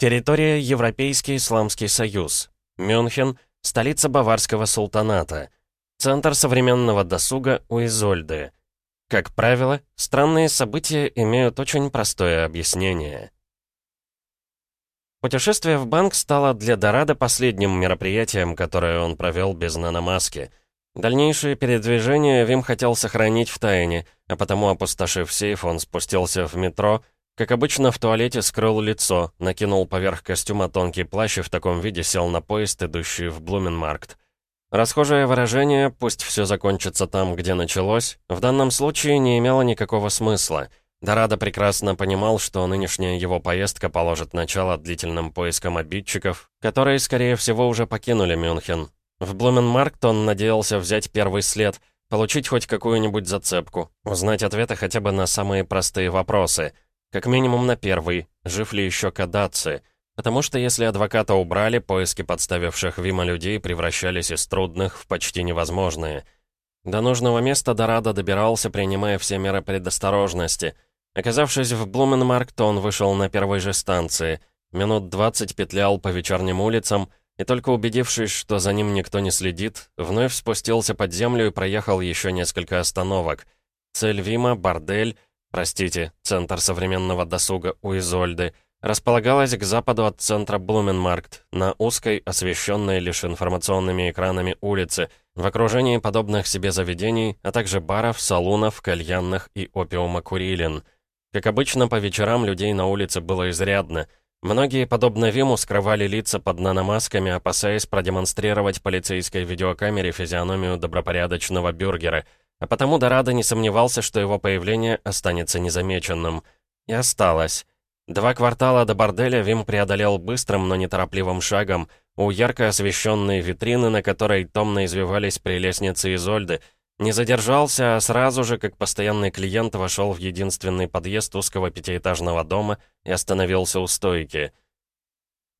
Территория Европейский Исламский Союз. Мюнхен, столица Баварского султаната. Центр современного досуга у Изольды. Как правило, странные события имеют очень простое объяснение. Путешествие в банк стало для Дорадо последним мероприятием, которое он провел без наномаски. Дальнейшие передвижения Вим хотел сохранить в тайне, а потому, опустошив сейф, он спустился в метро, как обычно, в туалете скрыл лицо, накинул поверх костюма тонкий плащ и в таком виде сел на поезд, идущий в Блуменмаркт. Расхожее выражение «пусть все закончится там, где началось» в данном случае не имело никакого смысла. Дорадо прекрасно понимал, что нынешняя его поездка положит начало длительным поискам обидчиков, которые, скорее всего, уже покинули Мюнхен. В Блуменмаркт он надеялся взять первый след, получить хоть какую-нибудь зацепку, узнать ответы хотя бы на самые простые вопросы — как минимум на первый, жив ли еще Кадаци. Потому что если адвоката убрали, поиски подставивших Вима людей превращались из трудных в почти невозможные. До нужного места Дорадо добирался, принимая все меры предосторожности. Оказавшись в Блуменмаркт, он вышел на первой же станции. Минут двадцать петлял по вечерним улицам, и только убедившись, что за ним никто не следит, вновь спустился под землю и проехал еще несколько остановок. Цель Вима — бордель — простите, Центр современного досуга у Изольды, располагалась к западу от центра Блуменмаркт, на узкой, освещенной лишь информационными экранами улице, в окружении подобных себе заведений, а также баров, салунов, кальянных и опиума-курилин. Как обычно, по вечерам людей на улице было изрядно. Многие, подобно Виму, скрывали лица под наномасками, опасаясь продемонстрировать полицейской видеокамере физиономию добропорядочного бюргера — а потому Дорадо не сомневался, что его появление останется незамеченным. И осталось. Два квартала до борделя Вим преодолел быстрым, но неторопливым шагом, у ярко освещенной витрины, на которой томно извивались прелестницы Изольды, не задержался, а сразу же, как постоянный клиент, вошел в единственный подъезд узкого пятиэтажного дома и остановился у стойки.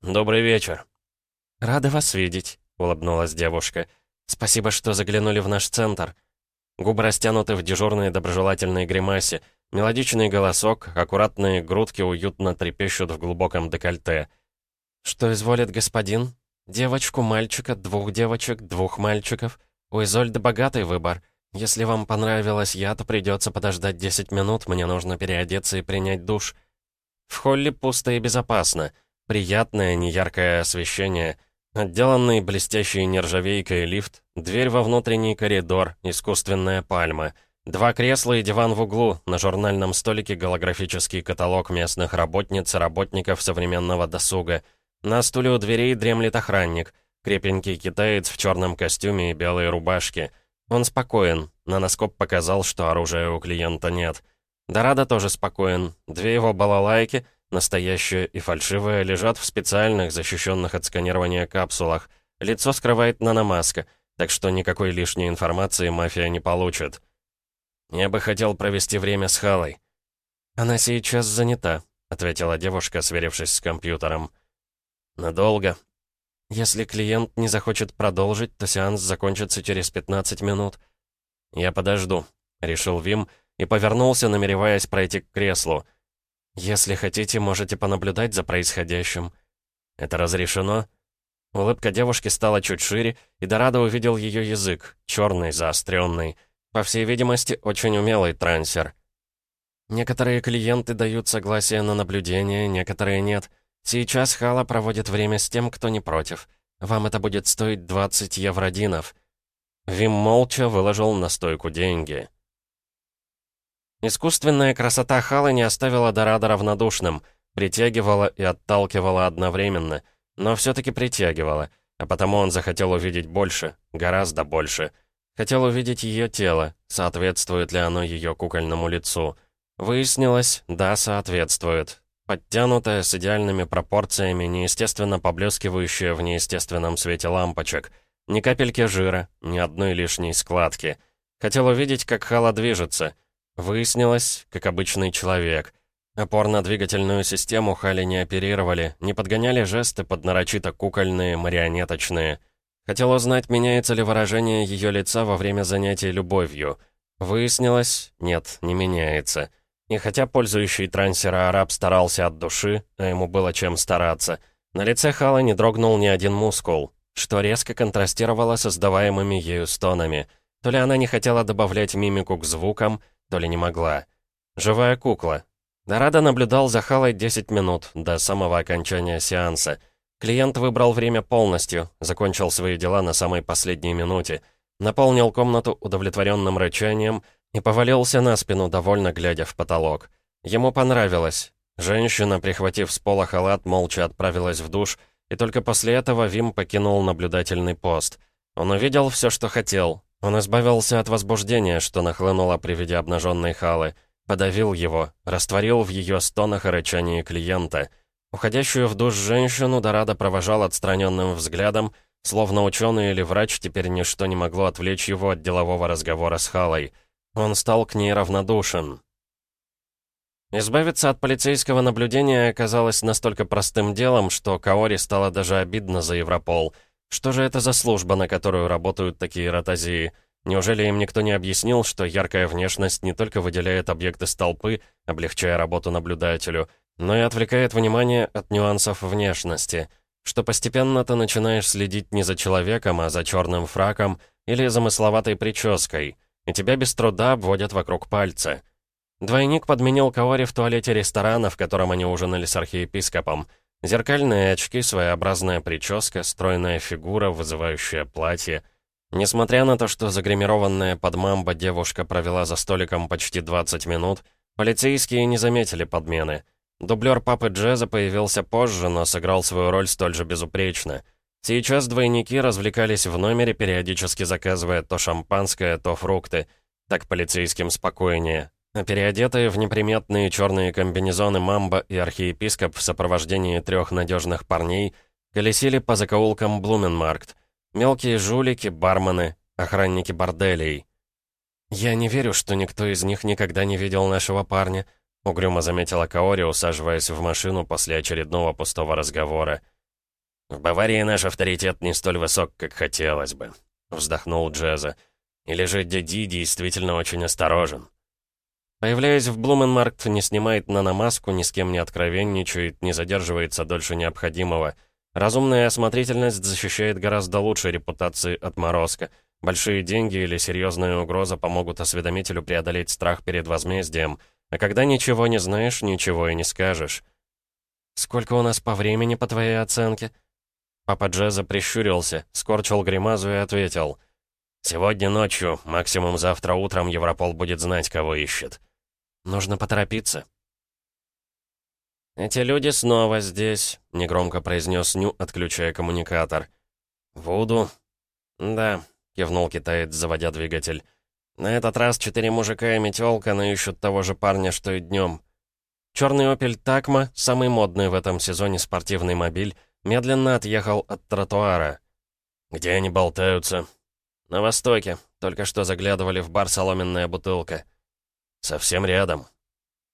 «Добрый вечер». «Рада вас видеть», — улыбнулась девушка. «Спасибо, что заглянули в наш центр». Губы растянуты в дежурной доброжелательной гримасе. Мелодичный голосок, аккуратные грудки уютно трепещут в глубоком декольте. «Что изволит господин? Девочку, мальчика, двух девочек, двух мальчиков? У Изольды богатый выбор. Если вам понравилось я, то придется подождать 10 минут, мне нужно переодеться и принять душ». В холле пусто и безопасно. Приятное, неяркое освещение — Отделанный блестящей нержавейкой лифт, дверь во внутренний коридор, искусственная пальма, два кресла и диван в углу, на журнальном столике голографический каталог местных работниц и работников современного досуга. На стуле у дверей дремлет охранник, крепенький китаец в черном костюме и белой рубашке. Он спокоен, наноскоп показал, что оружия у клиента нет. Дорадо тоже спокоен, две его балалайки — Настоящее и фальшивое лежат в специальных, защищенных от сканирования капсулах. Лицо скрывает наномаска, так что никакой лишней информации мафия не получит. «Я бы хотел провести время с Халой». «Она сейчас занята», — ответила девушка, сверившись с компьютером. «Надолго?» «Если клиент не захочет продолжить, то сеанс закончится через 15 минут». «Я подожду», — решил Вим и повернулся, намереваясь пройти к креслу — «Если хотите, можете понаблюдать за происходящим». «Это разрешено?» Улыбка девушки стала чуть шире, и Дорадо увидел ее язык, черный, заостренный. По всей видимости, очень умелый трансер. «Некоторые клиенты дают согласие на наблюдение, некоторые нет. Сейчас Хала проводит время с тем, кто не против. Вам это будет стоить 20 евродинов». Вим молча выложил на стойку деньги. Искусственная красота Халы не оставила Дорадо равнодушным, притягивала и отталкивала одновременно, но все-таки притягивала, а потому он захотел увидеть больше, гораздо больше. Хотел увидеть ее тело, соответствует ли оно ее кукольному лицу. Выяснилось, да, соответствует. Подтянутая, с идеальными пропорциями, неестественно поблескивающая в неестественном свете лампочек. Ни капельки жира, ни одной лишней складки. Хотел увидеть, как Хала движется — Выяснилось, как обычный человек. Опорно-двигательную систему Хали не оперировали, не подгоняли жесты под нарочито кукольные, марионеточные. Хотел узнать, меняется ли выражение ее лица во время занятий любовью. Выяснилось, нет, не меняется. И хотя пользующий трансера араб старался от души, а ему было чем стараться, на лице Хала не дрогнул ни один мускул, что резко контрастировало с создаваемыми ею стонами. То ли она не хотела добавлять мимику к звукам, то ли не могла. Живая кукла. Дорадо наблюдал за Халой 10 минут, до самого окончания сеанса. Клиент выбрал время полностью, закончил свои дела на самой последней минуте, наполнил комнату удовлетворенным рычанием и повалился на спину, довольно глядя в потолок. Ему понравилось. Женщина, прихватив с пола халат, молча отправилась в душ, и только после этого Вим покинул наблюдательный пост. Он увидел все, что хотел. Он избавился от возбуждения, что нахлынуло при виде обнаженной халы, подавил его, растворил в ее стонах и рычании клиента. Уходящую в душ женщину Дорадо провожал отстраненным взглядом, словно ученый или врач теперь ничто не могло отвлечь его от делового разговора с Халой. Он стал к ней равнодушен. Избавиться от полицейского наблюдения оказалось настолько простым делом, что Каори стало даже обидно за Европол. Что же это за служба, на которую работают такие ротозии? Неужели им никто не объяснил, что яркая внешность не только выделяет объекты с толпы, облегчая работу наблюдателю, но и отвлекает внимание от нюансов внешности? Что постепенно ты начинаешь следить не за человеком, а за черным фраком или замысловатой прической, и тебя без труда обводят вокруг пальца. Двойник подменил Каори в туалете ресторана, в котором они ужинали с архиепископом. Зеркальные очки, своеобразная прическа, стройная фигура, вызывающее платье. Несмотря на то, что загримированная под мамбо девушка провела за столиком почти 20 минут, полицейские не заметили подмены. Дублер папы Джеза появился позже, но сыграл свою роль столь же безупречно. Сейчас двойники развлекались в номере, периодически заказывая то шампанское, то фрукты. Так полицейским спокойнее. Переодетые в неприметные черные комбинезоны мамба и архиепископ в сопровождении трех надежных парней колесили по закоулкам Блуменмаркт. Мелкие жулики, бармены, охранники борделей. «Я не верю, что никто из них никогда не видел нашего парня», угрюмо заметила Каори, усаживаясь в машину после очередного пустого разговора. «В Баварии наш авторитет не столь высок, как хотелось бы», вздохнул Джеза. «Или же Диди действительно очень осторожен». Появляясь в Блуменмаркт, не снимает наномаску, ни с кем не откровенничает, не задерживается дольше необходимого. Разумная осмотрительность защищает гораздо лучше репутации отморозка. Большие деньги или серьезная угроза помогут осведомителю преодолеть страх перед возмездием. А когда ничего не знаешь, ничего и не скажешь. «Сколько у нас по времени, по твоей оценке?» Папа Джеза прищурился, скорчил гримазу и ответил. «Сегодня ночью, максимум завтра утром Европол будет знать, кого ищет». Нужно поторопиться». «Эти люди снова здесь», — негромко произнес Ню, отключая коммуникатор. «Вуду?» «Да», — кивнул китаец, заводя двигатель. «На этот раз четыре мужика и метелка, но ищут того же парня, что и днем». Черный «Опель Такма», самый модный в этом сезоне спортивный мобиль, медленно отъехал от тротуара. «Где они болтаются?» «На востоке. Только что заглядывали в бар «Соломенная бутылка». Совсем рядом.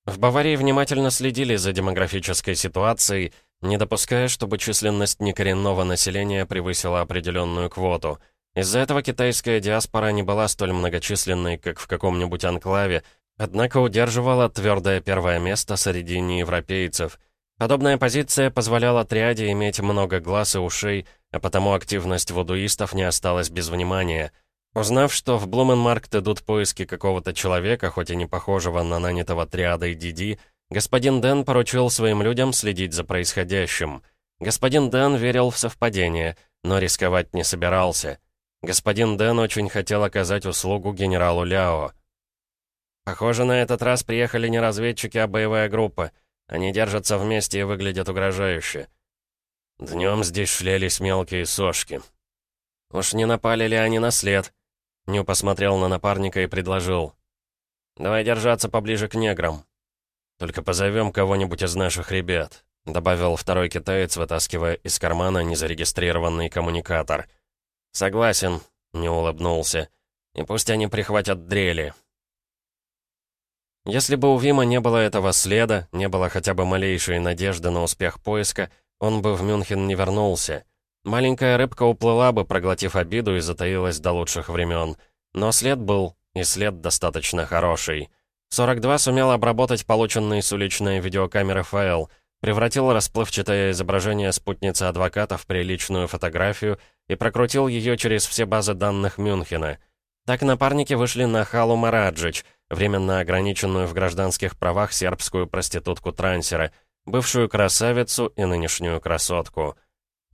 В Баварии внимательно следили за демографической ситуацией, не допуская, чтобы численность некоренного населения превысила определенную квоту. Из-за этого китайская диаспора не была столь многочисленной, как в каком-нибудь анклаве, однако удерживала твердое первое место среди неевропейцев. Подобная позиция позволяла триаде иметь много глаз и ушей, а потому активность вудуистов не осталась без внимания — Узнав, что в Блуменмаркт идут поиски какого-то человека, хоть и не похожего на нанятого триадой Диди, господин Дэн поручил своим людям следить за происходящим. Господин Дэн верил в совпадение, но рисковать не собирался. Господин Дэн очень хотел оказать услугу генералу Ляо. Похоже, на этот раз приехали не разведчики, а боевая группа. Они держатся вместе и выглядят угрожающе. Днем здесь шлялись мелкие сошки. Уж не напали ли они на след? Ню посмотрел на напарника и предложил. «Давай держаться поближе к неграм. Только позовем кого-нибудь из наших ребят», добавил второй китаец, вытаскивая из кармана незарегистрированный коммуникатор. «Согласен», — не улыбнулся. «И пусть они прихватят дрели». Если бы у Вима не было этого следа, не было хотя бы малейшей надежды на успех поиска, он бы в Мюнхен не вернулся. Маленькая рыбка уплыла бы, проглотив обиду, и затаилась до лучших времен. Но след был, и след достаточно хороший. 42 сумел обработать полученный с уличной видеокамеры файл, превратил расплывчатое изображение спутницы адвоката в приличную фотографию и прокрутил ее через все базы данных Мюнхена. Так напарники вышли на Халу Мараджич, временно ограниченную в гражданских правах сербскую проститутку-трансера, бывшую красавицу и нынешнюю красотку.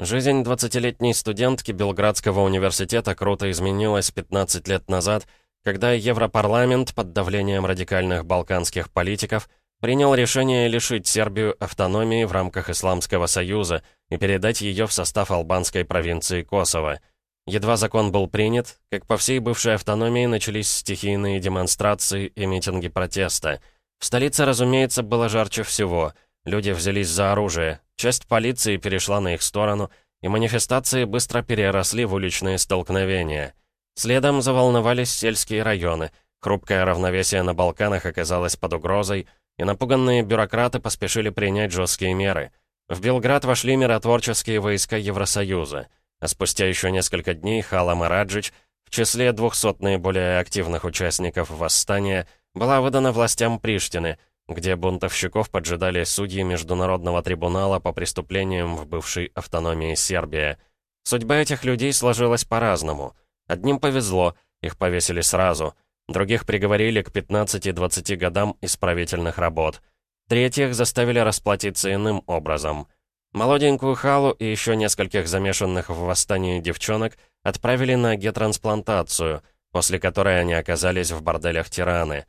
Жизнь 20-летней студентки Белградского университета круто изменилась 15 лет назад, когда Европарламент под давлением радикальных балканских политиков принял решение лишить Сербию автономии в рамках Исламского Союза и передать ее в состав албанской провинции Косово. Едва закон был принят, как по всей бывшей автономии начались стихийные демонстрации и митинги протеста. В столице, разумеется, было жарче всего. Люди взялись за оружие, часть полиции перешла на их сторону, и манифестации быстро переросли в уличные столкновения. Следом заволновались сельские районы, хрупкое равновесие на Балканах оказалось под угрозой, и напуганные бюрократы поспешили принять жесткие меры. В Белград вошли миротворческие войска Евросоюза — а спустя еще несколько дней Хала Мараджич, в числе 200 наиболее активных участников восстания, была выдана властям Приштины, где бунтовщиков поджидали судьи Международного трибунала по преступлениям в бывшей автономии Сербия. Судьба этих людей сложилась по-разному. Одним повезло, их повесили сразу, других приговорили к 15-20 годам исправительных работ. Третьих заставили расплатиться иным образом — Молоденькую Халу и еще нескольких замешанных в восстании девчонок отправили на гетрансплантацию, после которой они оказались в борделях Тираны.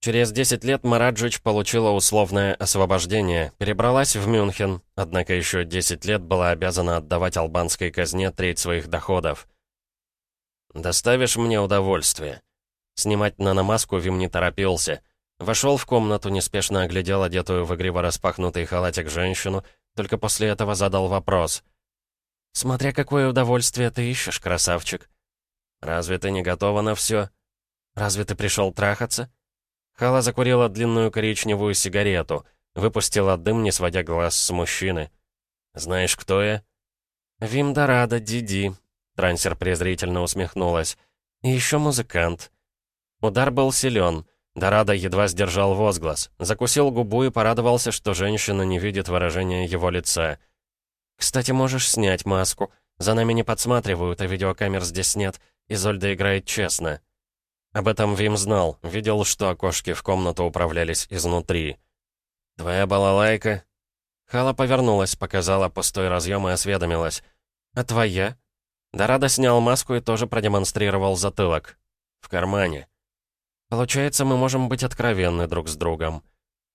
Через 10 лет Мараджич получила условное освобождение, перебралась в Мюнхен, однако еще 10 лет была обязана отдавать албанской казне треть своих доходов. «Доставишь мне удовольствие». Снимать наномаску Вим не торопился. Вошел в комнату, неспешно оглядел одетую в игриво распахнутый халатик женщину — только после этого задал вопрос. «Смотря какое удовольствие ты ищешь, красавчик». «Разве ты не готова на все? «Разве ты пришел трахаться?» Хала закурила длинную коричневую сигарету, выпустила дым, не сводя глаз с мужчины. «Знаешь, кто я?» «Вим Дорадо, Диди», — трансер презрительно усмехнулась. «И еще музыкант». Удар был силен — Дорадо едва сдержал возглас, закусил губу и порадовался, что женщина не видит выражения его лица. «Кстати, можешь снять маску. За нами не подсматривают, а видеокамер здесь нет. Изольда играет честно». Об этом Вим знал, видел, что окошки в комнату управлялись изнутри. «Твоя балалайка?» Хала повернулась, показала пустой разъем и осведомилась. «А твоя?» Дорадо снял маску и тоже продемонстрировал затылок. «В кармане». Получается, мы можем быть откровенны друг с другом.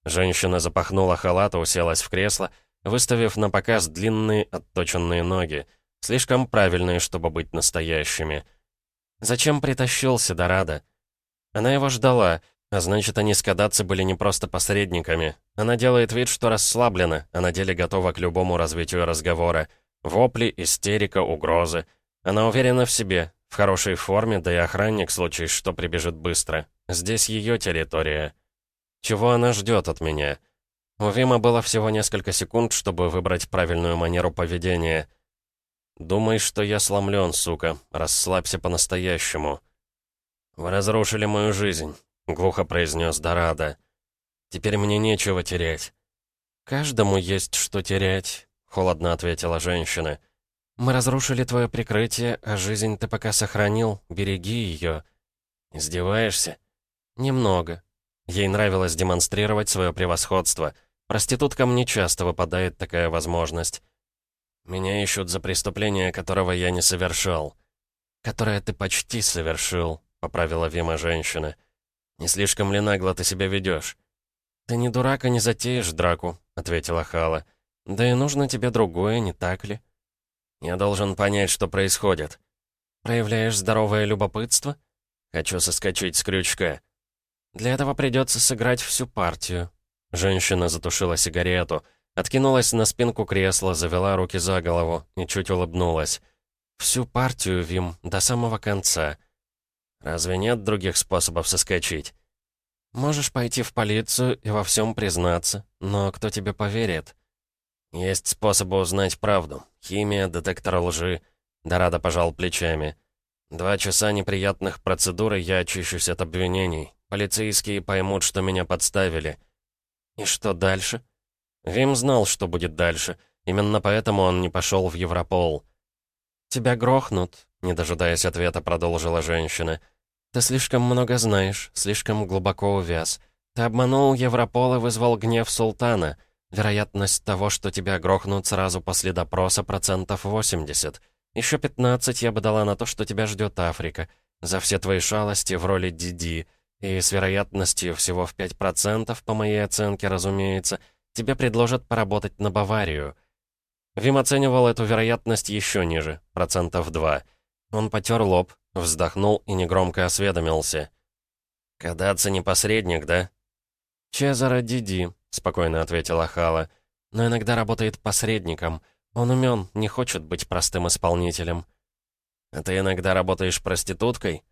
Женщина запахнула халат и уселась в кресло, выставив на показ длинные отточенные ноги, слишком правильные, чтобы быть настоящими. Зачем притащился Дорадо? Она его ждала, а значит, они с Кадаци были не просто посредниками. Она делает вид, что расслаблена, а на деле готова к любому развитию разговора. Вопли, истерика, угрозы. Она уверена в себе, в хорошей форме, да и охранник, в случае что, прибежит быстро. Здесь ее территория. Чего она ждет от меня? У Вима было всего несколько секунд, чтобы выбрать правильную манеру поведения. «Думай, что я сломлен, сука. Расслабься по-настоящему». «Вы разрушили мою жизнь», — глухо произнес Дорадо. «Теперь мне нечего терять». «Каждому есть что терять», — холодно ответила женщина. «Мы разрушили твое прикрытие, а жизнь ты пока сохранил. Береги ее». «Издеваешься?» «Немного». Ей нравилось демонстрировать свое превосходство. Проституткам не часто выпадает такая возможность. «Меня ищут за преступление, которого я не совершал». «Которое ты почти совершил», — поправила Вима женщина. «Не слишком ли нагло ты себя ведешь?» «Ты не дурак и не затеешь драку», — ответила Хала. «Да и нужно тебе другое, не так ли?» «Я должен понять, что происходит». «Проявляешь здоровое любопытство?» «Хочу соскочить с крючка». «Для этого придется сыграть всю партию». Женщина затушила сигарету, откинулась на спинку кресла, завела руки за голову и чуть улыбнулась. «Всю партию, Вим, до самого конца». «Разве нет других способов соскочить?» «Можешь пойти в полицию и во всем признаться, но кто тебе поверит?» «Есть способы узнать правду. Химия, детектор лжи». Дорадо пожал плечами. «Два часа неприятных процедур, и я очищусь от обвинений. Полицейские поймут, что меня подставили». «И что дальше?» Вим знал, что будет дальше. Именно поэтому он не пошел в Европол. «Тебя грохнут», — не дожидаясь ответа, продолжила женщина. «Ты слишком много знаешь, слишком глубоко увяз. Ты обманул Европол и вызвал гнев султана. Вероятность того, что тебя грохнут сразу после допроса, процентов 80. Еще 15 я бы дала на то, что тебя ждет Африка. За все твои шалости в роли Диди. И с вероятностью всего в 5%, по моей оценке, разумеется, тебе предложат поработать на Баварию. Вим оценивал эту вероятность еще ниже, процентов 2. Он потер лоб, вздохнул и негромко осведомился. «Кадаться не посредник, да?» «Чезаро Диди», спокойно ответила Хала. «Но иногда работает посредником. Он умен, не хочет быть простым исполнителем». «А ты иногда работаешь проституткой?»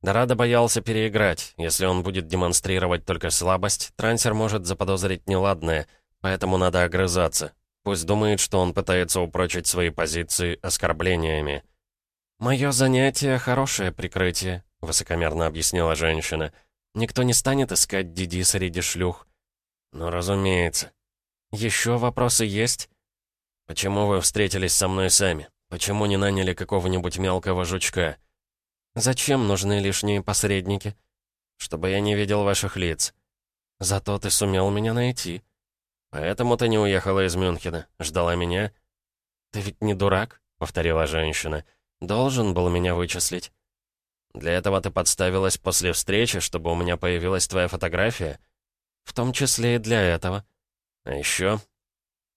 Дорадо боялся переиграть. Если он будет демонстрировать только слабость, трансер может заподозрить неладное, поэтому надо огрызаться. Пусть думает, что он пытается упрочить свои позиции оскорблениями. «Мое занятие — хорошее прикрытие», — высокомерно объяснила женщина. «Никто не станет искать Диди среди шлюх. «Ну, разумеется. Еще вопросы есть?» «Почему вы встретились со мной сами? Почему не наняли какого-нибудь мелкого жучка?» «Зачем нужны лишние посредники?» «Чтобы я не видел ваших лиц». «Зато ты сумел меня найти». «Поэтому ты не уехала из Мюнхена. Ждала меня?» «Ты ведь не дурак?» — повторила женщина. «Должен был меня вычислить». «Для этого ты подставилась после встречи, чтобы у меня появилась твоя фотография?» В том числе и для этого. А еще?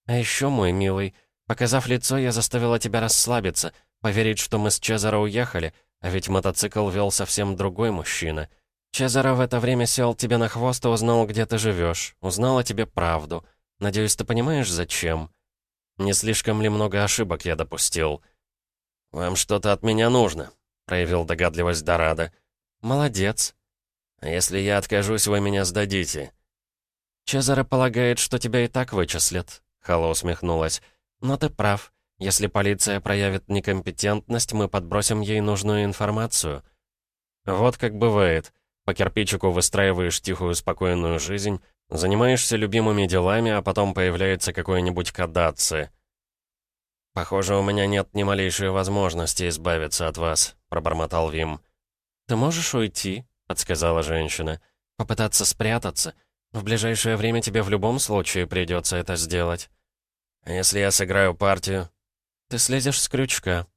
А еще, мой милый, показав лицо, я заставила тебя расслабиться, поверить, что мы с Чезаро уехали, а ведь мотоцикл вел совсем другой мужчина. Чезаро в это время сел тебе на хвост и узнал, где ты живешь, узнал о тебе правду. Надеюсь, ты понимаешь, зачем? Не слишком ли много ошибок я допустил? «Вам что-то от меня нужно», — проявил догадливость Дорадо. «Молодец». «А если я откажусь, вы меня сдадите?» «Чезаро полагает, что тебя и так вычислят», — Хало усмехнулась. «Но ты прав. Если полиция проявит некомпетентность, мы подбросим ей нужную информацию». «Вот как бывает. По кирпичику выстраиваешь тихую, спокойную жизнь, занимаешься любимыми делами, а потом появляется какой-нибудь кадаци». «Похоже, у меня нет ни малейшей возможности избавиться от вас», — пробормотал Вим. «Ты можешь уйти?» — подсказала женщина. «Попытаться спрятаться». В ближайшее время тебе в любом случае придется это сделать. Если я сыграю партию? Ты слезешь с крючка.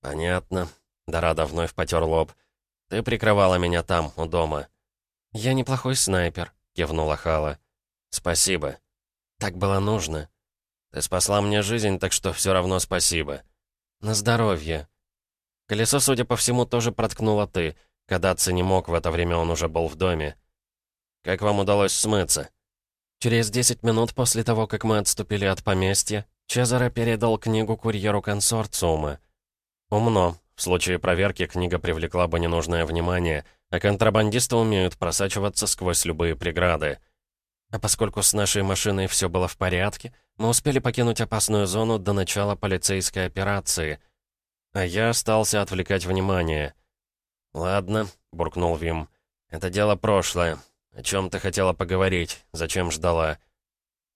Понятно. Дорадо вновь потер лоб. Ты прикрывала меня там, у дома. Я неплохой снайпер, кивнула Хала. Спасибо. Так было нужно. Ты спасла мне жизнь, так что все равно спасибо. На здоровье. Колесо, судя по всему, тоже проткнуло ты. Кадаться не мог, в это время он уже был в доме. Как вам удалось смыться?» Через 10 минут после того, как мы отступили от поместья, Чезаро передал книгу курьеру консорциума. «Умно. В случае проверки книга привлекла бы ненужное внимание, а контрабандисты умеют просачиваться сквозь любые преграды. А поскольку с нашей машиной все было в порядке, мы успели покинуть опасную зону до начала полицейской операции. А я остался отвлекать внимание. «Ладно», — буркнул Вим, — «это дело прошлое. «О чем ты хотела поговорить? Зачем ждала?»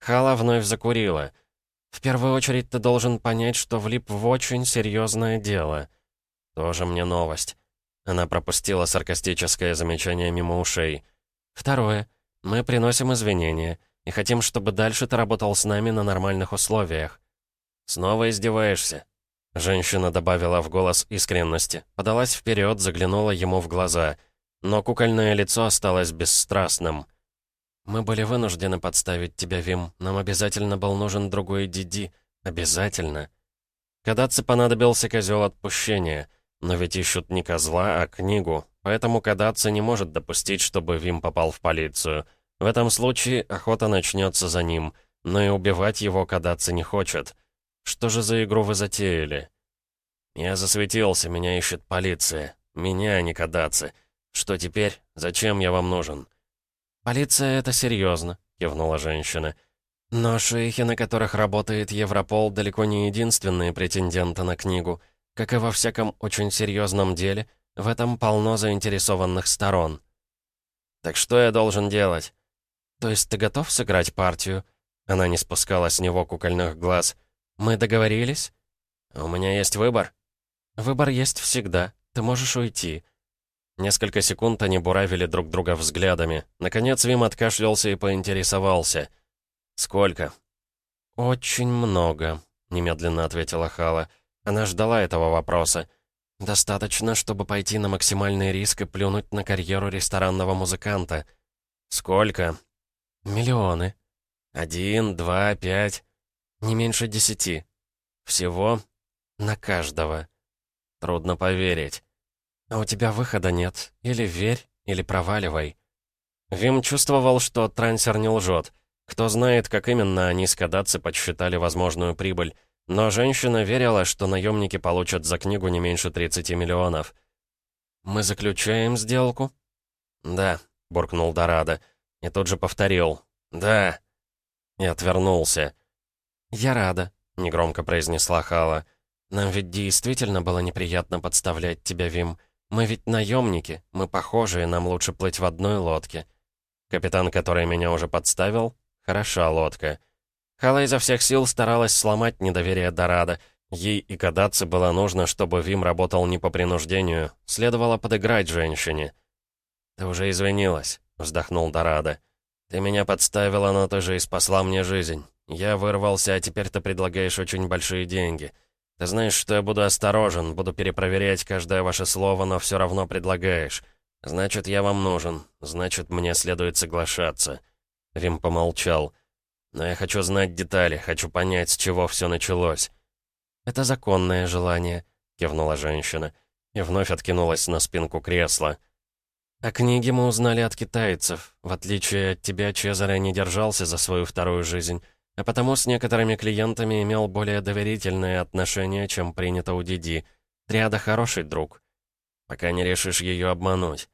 Хала вновь закурила. «В первую очередь ты должен понять, что влип в очень серьезное дело». «Тоже мне новость». Она пропустила саркастическое замечание мимо ушей. «Второе. Мы приносим извинения и хотим, чтобы дальше ты работал с нами на нормальных условиях». «Снова издеваешься?» Женщина добавила в голос искренности, подалась вперед, заглянула ему в глаза — но кукольное лицо осталось бесстрастным. «Мы были вынуждены подставить тебя, Вим. Нам обязательно был нужен другой Диди. Обязательно». Кадаться понадобился козел отпущения. Но ведь ищут не козла, а книгу. Поэтому Кадаться не может допустить, чтобы Вим попал в полицию. В этом случае охота начнется за ним. Но и убивать его Кадаться не хочет. Что же за игру вы затеяли? Я засветился, меня ищет полиция. Меня, а не Кадаться. «Что теперь? Зачем я вам нужен?» «Полиция — это серьезно», — кивнула женщина. «Но шейхи, на которых работает Европол, далеко не единственные претенденты на книгу. Как и во всяком очень серьезном деле, в этом полно заинтересованных сторон». «Так что я должен делать?» «То есть ты готов сыграть партию?» Она не спускала с него кукольных глаз. «Мы договорились?» «У меня есть выбор?» «Выбор есть всегда. Ты можешь уйти». Несколько секунд они буравили друг друга взглядами. Наконец Вим откашлялся и поинтересовался. «Сколько?» «Очень много», — немедленно ответила Хала. Она ждала этого вопроса. «Достаточно, чтобы пойти на максимальный риск и плюнуть на карьеру ресторанного музыканта». «Сколько?» «Миллионы». «Один, два, пять?» «Не меньше десяти». «Всего?» «На каждого». «Трудно поверить». «А у тебя выхода нет. Или верь, или проваливай». Вим чувствовал, что трансер не лжет. Кто знает, как именно они с Кадаци подсчитали возможную прибыль. Но женщина верила, что наемники получат за книгу не меньше 30 миллионов. «Мы заключаем сделку?» «Да», — буркнул Дорадо. И тут же повторил. «Да». И отвернулся. «Я рада», — негромко произнесла Хала. «Нам ведь действительно было неприятно подставлять тебя, Вим. Мы ведь наемники, мы похожи, и нам лучше плыть в одной лодке. Капитан, который меня уже подставил? Хороша лодка». Хала изо всех сил старалась сломать недоверие Дорадо. Ей и Кадаци было нужно, чтобы Вим работал не по принуждению. Следовало подыграть женщине. «Ты уже извинилась», — вздохнул Дорадо. «Ты меня подставила, но ты же и спасла мне жизнь. Я вырвался, а теперь ты предлагаешь очень большие деньги. Ты знаешь, что я буду осторожен, буду перепроверять каждое ваше слово, но все равно предлагаешь. Значит, я вам нужен. Значит, мне следует соглашаться». Вим помолчал. «Но я хочу знать детали, хочу понять, с чего все началось». «Это законное желание», — кивнула женщина. И вновь откинулась на спинку кресла. «О книге мы узнали от китайцев. В отличие от тебя, Чезаре не держался за свою вторую жизнь а потому с некоторыми клиентами имел более доверительные отношения, чем принято у Диди. Триада хороший друг. Пока не решишь ее обмануть.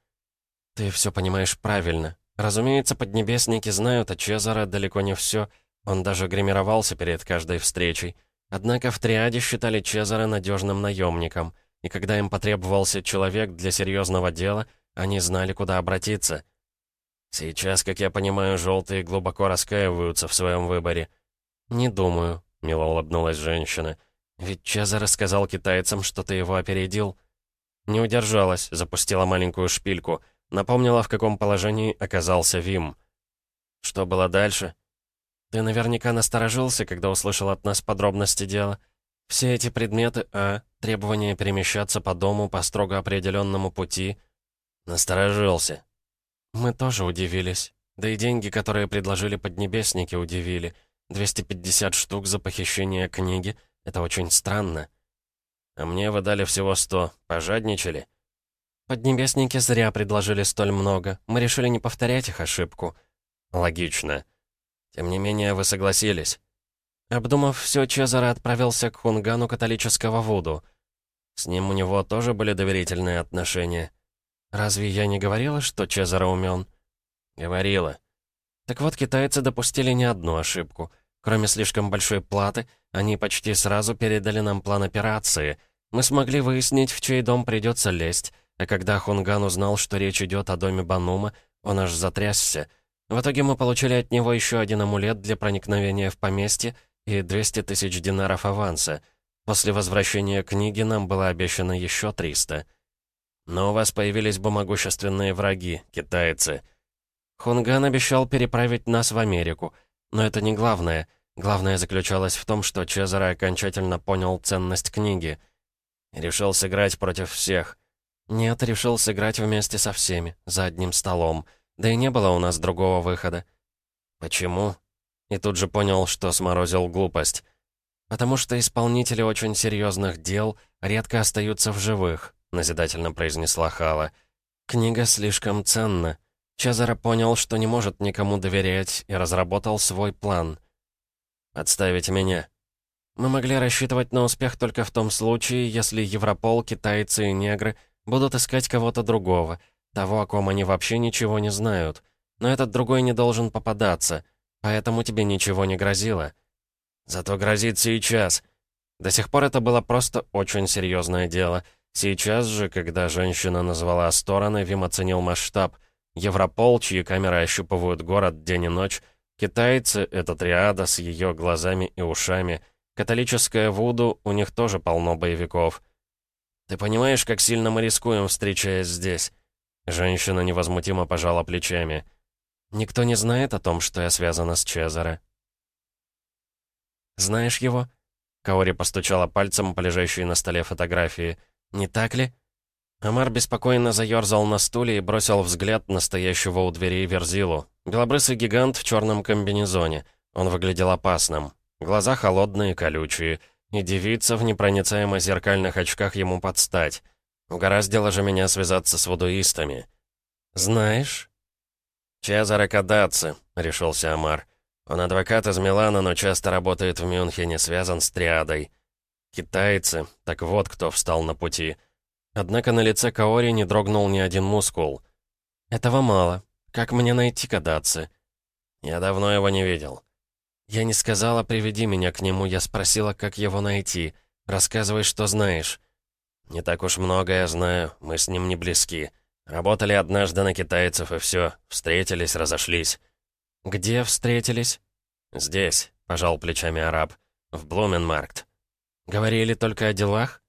Ты все понимаешь правильно. Разумеется, поднебесники знают о Чезаре далеко не все. Он даже гримировался перед каждой встречей. Однако в Триаде считали Чезаре надежным наемником, и когда им потребовался человек для серьезного дела, они знали, куда обратиться — «Сейчас, как я понимаю, желтые глубоко раскаиваются в своем выборе». «Не думаю», — мило улыбнулась женщина. «Ведь Чеза рассказал китайцам, что ты его опередил». Не удержалась, запустила маленькую шпильку. Напомнила, в каком положении оказался Вим. «Что было дальше?» «Ты наверняка насторожился, когда услышал от нас подробности дела. Все эти предметы, а, требование перемещаться по дому по строго определенному пути...» «Насторожился», мы тоже удивились. Да и деньги, которые предложили поднебесники, удивили. 250 штук за похищение книги — это очень странно. А мне вы дали всего 100. Пожадничали? Поднебесники зря предложили столь много. Мы решили не повторять их ошибку. Логично. Тем не менее, вы согласились. Обдумав все, Чезаро отправился к Хунгану католического Вуду. С ним у него тоже были доверительные отношения. «Разве я не говорила, что Чезаро умен?» «Говорила». Так вот, китайцы допустили не одну ошибку. Кроме слишком большой платы, они почти сразу передали нам план операции. Мы смогли выяснить, в чей дом придется лезть, а когда Хунган узнал, что речь идет о доме Банума, он аж затрясся. В итоге мы получили от него еще один амулет для проникновения в поместье и 200 тысяч динаров аванса. После возвращения книги нам было обещано еще 300. Но у вас появились бы могущественные враги, китайцы. Хунган обещал переправить нас в Америку. Но это не главное. Главное заключалось в том, что Чезаро окончательно понял ценность книги. Решил сыграть против всех. Нет, решил сыграть вместе со всеми, за одним столом. Да и не было у нас другого выхода. Почему? И тут же понял, что сморозил глупость. Потому что исполнители очень серьезных дел редко остаются в живых. — назидательно произнесла Хала. «Книга слишком ценна. Чезаро понял, что не может никому доверять, и разработал свой план. «Отставить меня». Мы могли рассчитывать на успех только в том случае, если Европол, китайцы и негры будут искать кого-то другого, того, о ком они вообще ничего не знают. Но этот другой не должен попадаться, поэтому тебе ничего не грозило. Зато грозит сейчас. До сих пор это было просто очень серьезное дело — Сейчас же, когда женщина назвала стороны, Вим оценил масштаб. Европол, чьи камеры ощупывают город день и ночь, китайцы — это триада с ее глазами и ушами, католическая Вуду, у них тоже полно боевиков. «Ты понимаешь, как сильно мы рискуем, встречаясь здесь?» Женщина невозмутимо пожала плечами. «Никто не знает о том, что я связана с Чезаре». «Знаешь его?» Каори постучала пальцем по лежащей на столе фотографии. «Не так ли?» Амар беспокойно заерзал на стуле и бросил взгляд на стоящего у дверей Верзилу. Белобрысый гигант в черном комбинезоне. Он выглядел опасным. Глаза холодные, колючие. И девица в непроницаемо зеркальных очках ему подстать. Угораздило же меня связаться с вудуистами. «Знаешь?» «Чезаре Кадаци», — решился Амар. «Он адвокат из Милана, но часто работает в Мюнхене, связан с триадой. Китайцы, так вот кто встал на пути». Однако на лице Каори не дрогнул ни один мускул. «Этого мало. Как мне найти Кадаци?» «Я давно его не видел». «Я не сказала, приведи меня к нему, я спросила, как его найти. Рассказывай, что знаешь». «Не так уж много я знаю, мы с ним не близки. Работали однажды на китайцев, и все. Встретились, разошлись». «Где встретились?» «Здесь», — пожал плечами араб. «В Блуменмаркт». «Говорили только о делах?»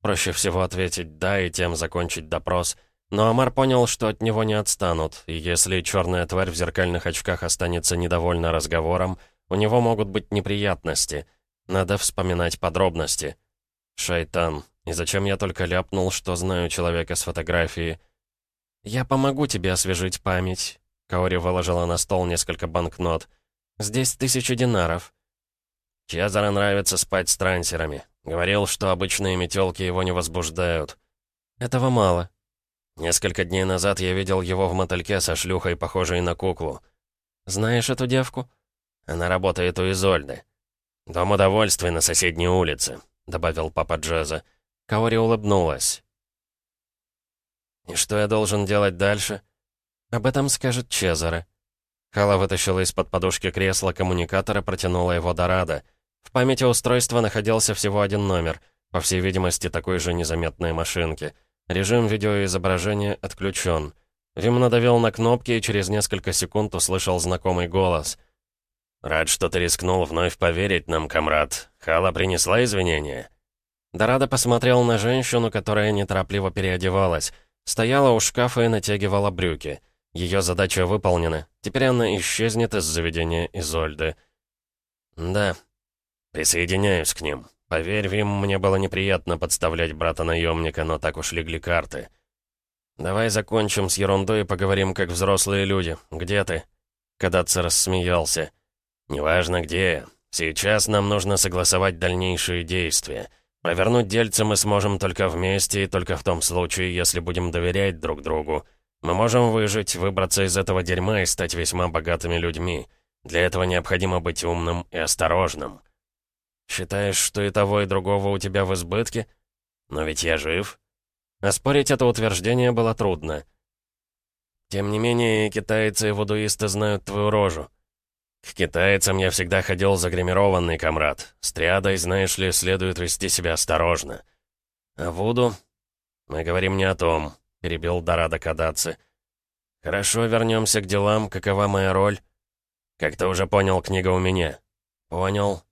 Проще всего ответить «да» и тем закончить допрос. Но Амар понял, что от него не отстанут, и если черная тварь в зеркальных очках останется недовольна разговором, у него могут быть неприятности. Надо вспоминать подробности. «Шайтан, и зачем я только ляпнул, что знаю человека с фотографии? «Я помогу тебе освежить память», — Каори выложила на стол несколько банкнот. «Здесь тысяча динаров». Чезаро нравится спать с трансерами. Говорил, что обычные метелки его не возбуждают. Этого мало. Несколько дней назад я видел его в мотельке со шлюхой, похожей на куклу. Знаешь эту девку? Она работает у Изольды. «Дом удовольствия на соседней улице», — добавил папа Джеза. Каори улыбнулась. «И что я должен делать дальше?» «Об этом скажет Чезаре». Хала вытащила из-под подушки кресла коммуникатора, протянула его до Рада. В памяти устройства находился всего один номер, по всей видимости, такой же незаметной машинки. Режим видеоизображения отключен. Вим надавил на кнопки и через несколько секунд услышал знакомый голос. «Рад, что ты рискнул вновь поверить нам, комрад. Хала принесла извинения?» Дорадо посмотрел на женщину, которая неторопливо переодевалась. Стояла у шкафа и натягивала брюки. Ее задача выполнена. Теперь она исчезнет из заведения Изольды. «Да, присоединяюсь к ним. Поверь, Вим, мне было неприятно подставлять брата-наемника, но так уж легли карты. Давай закончим с ерундой и поговорим как взрослые люди. Где ты?» Кадаться рассмеялся. «Неважно, где Сейчас нам нужно согласовать дальнейшие действия». Повернуть дельце мы сможем только вместе и только в том случае, если будем доверять друг другу. Мы можем выжить, выбраться из этого дерьма и стать весьма богатыми людьми. Для этого необходимо быть умным и осторожным. Считаешь, что и того, и другого у тебя в избытке? Но ведь я жив. Оспорить это утверждение было трудно. Тем не менее, китайцы и вудуисты знают твою рожу. К китайцам я всегда ходил загримированный, комрад. С триадой, знаешь ли, следует вести себя осторожно. А Вуду? Мы говорим не о том, перебил Дорадо Кадаци. Хорошо, вернемся к делам. Какова моя роль? Как ты уже понял, книга у меня. Понял.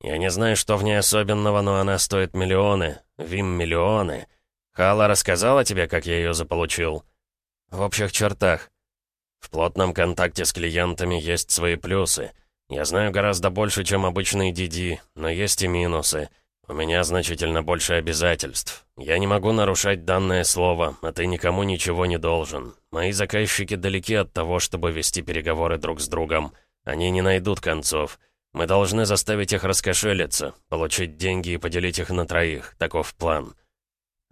Я не знаю, что в ней особенного, но она стоит миллионы. Вим миллионы. Хала рассказала тебе, как я ее заполучил? В общих чертах. В плотном контакте с клиентами есть свои плюсы. Я знаю гораздо больше, чем обычный Диди, но есть и минусы. У меня значительно больше обязательств. Я не могу нарушать данное слово, а ты никому ничего не должен. Мои заказчики далеки от того, чтобы вести переговоры друг с другом. Они не найдут концов. Мы должны заставить их раскошелиться, получить деньги и поделить их на троих. Таков план.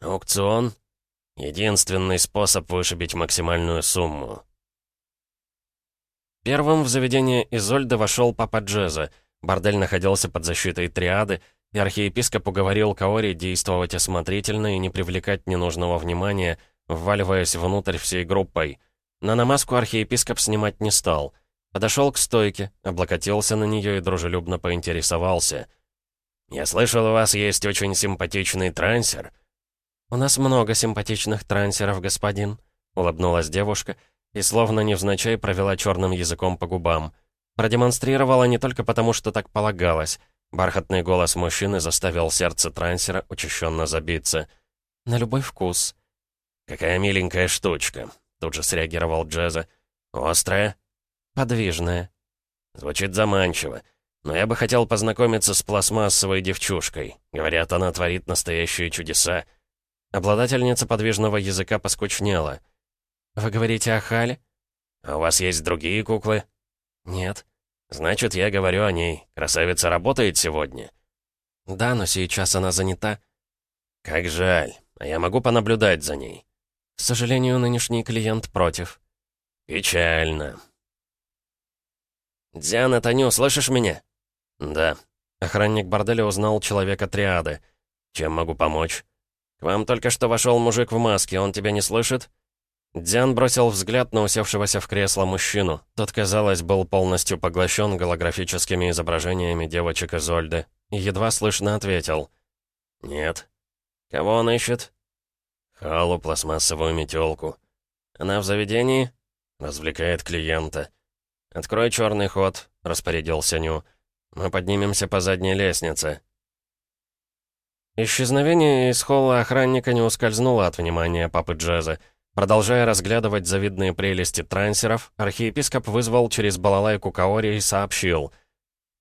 Аукцион — единственный способ вышибить максимальную сумму. Первым в заведение Изольды вошел папа Джеза. Бордель находился под защитой триады, и архиепископ уговорил Каори действовать осмотрительно и не привлекать ненужного внимания, вваливаясь внутрь всей группой. На намазку архиепископ снимать не стал. Подошел к стойке, облокотился на нее и дружелюбно поинтересовался. «Я слышал, у вас есть очень симпатичный трансер». «У нас много симпатичных трансеров, господин», — улыбнулась девушка, и словно невзначай провела черным языком по губам. Продемонстрировала не только потому, что так полагалось. Бархатный голос мужчины заставил сердце трансера учащенно забиться. «На любой вкус». «Какая миленькая штучка», — тут же среагировал Джеза. «Острая?» «Подвижная». Звучит заманчиво. Но я бы хотел познакомиться с пластмассовой девчушкой. Говорят, она творит настоящие чудеса. Обладательница подвижного языка поскучнела. «Вы говорите о Хале?» «А у вас есть другие куклы?» «Нет». «Значит, я говорю о ней. Красавица работает сегодня?» «Да, но сейчас она занята». «Как жаль. А я могу понаблюдать за ней?» «К сожалению, нынешний клиент против». «Печально». «Диана, Таню, слышишь меня?» «Да». Охранник борделя узнал человека триады. «Чем могу помочь?» «К вам только что вошел мужик в маске, он тебя не слышит?» Диан бросил взгляд на усевшегося в кресло мужчину. Тот, казалось, был полностью поглощен голографическими изображениями девочек из. И едва слышно ответил. «Нет». «Кого он ищет?» «Халу, пластмассовую метелку. Она в заведении?» «Развлекает клиента». «Открой черный ход», — распорядился Ню. «Мы поднимемся по задней лестнице». Исчезновение из холла охранника не ускользнуло от внимания папы Джеза. Продолжая разглядывать завидные прелести трансеров, архиепископ вызвал через балалайку Каори и сообщил.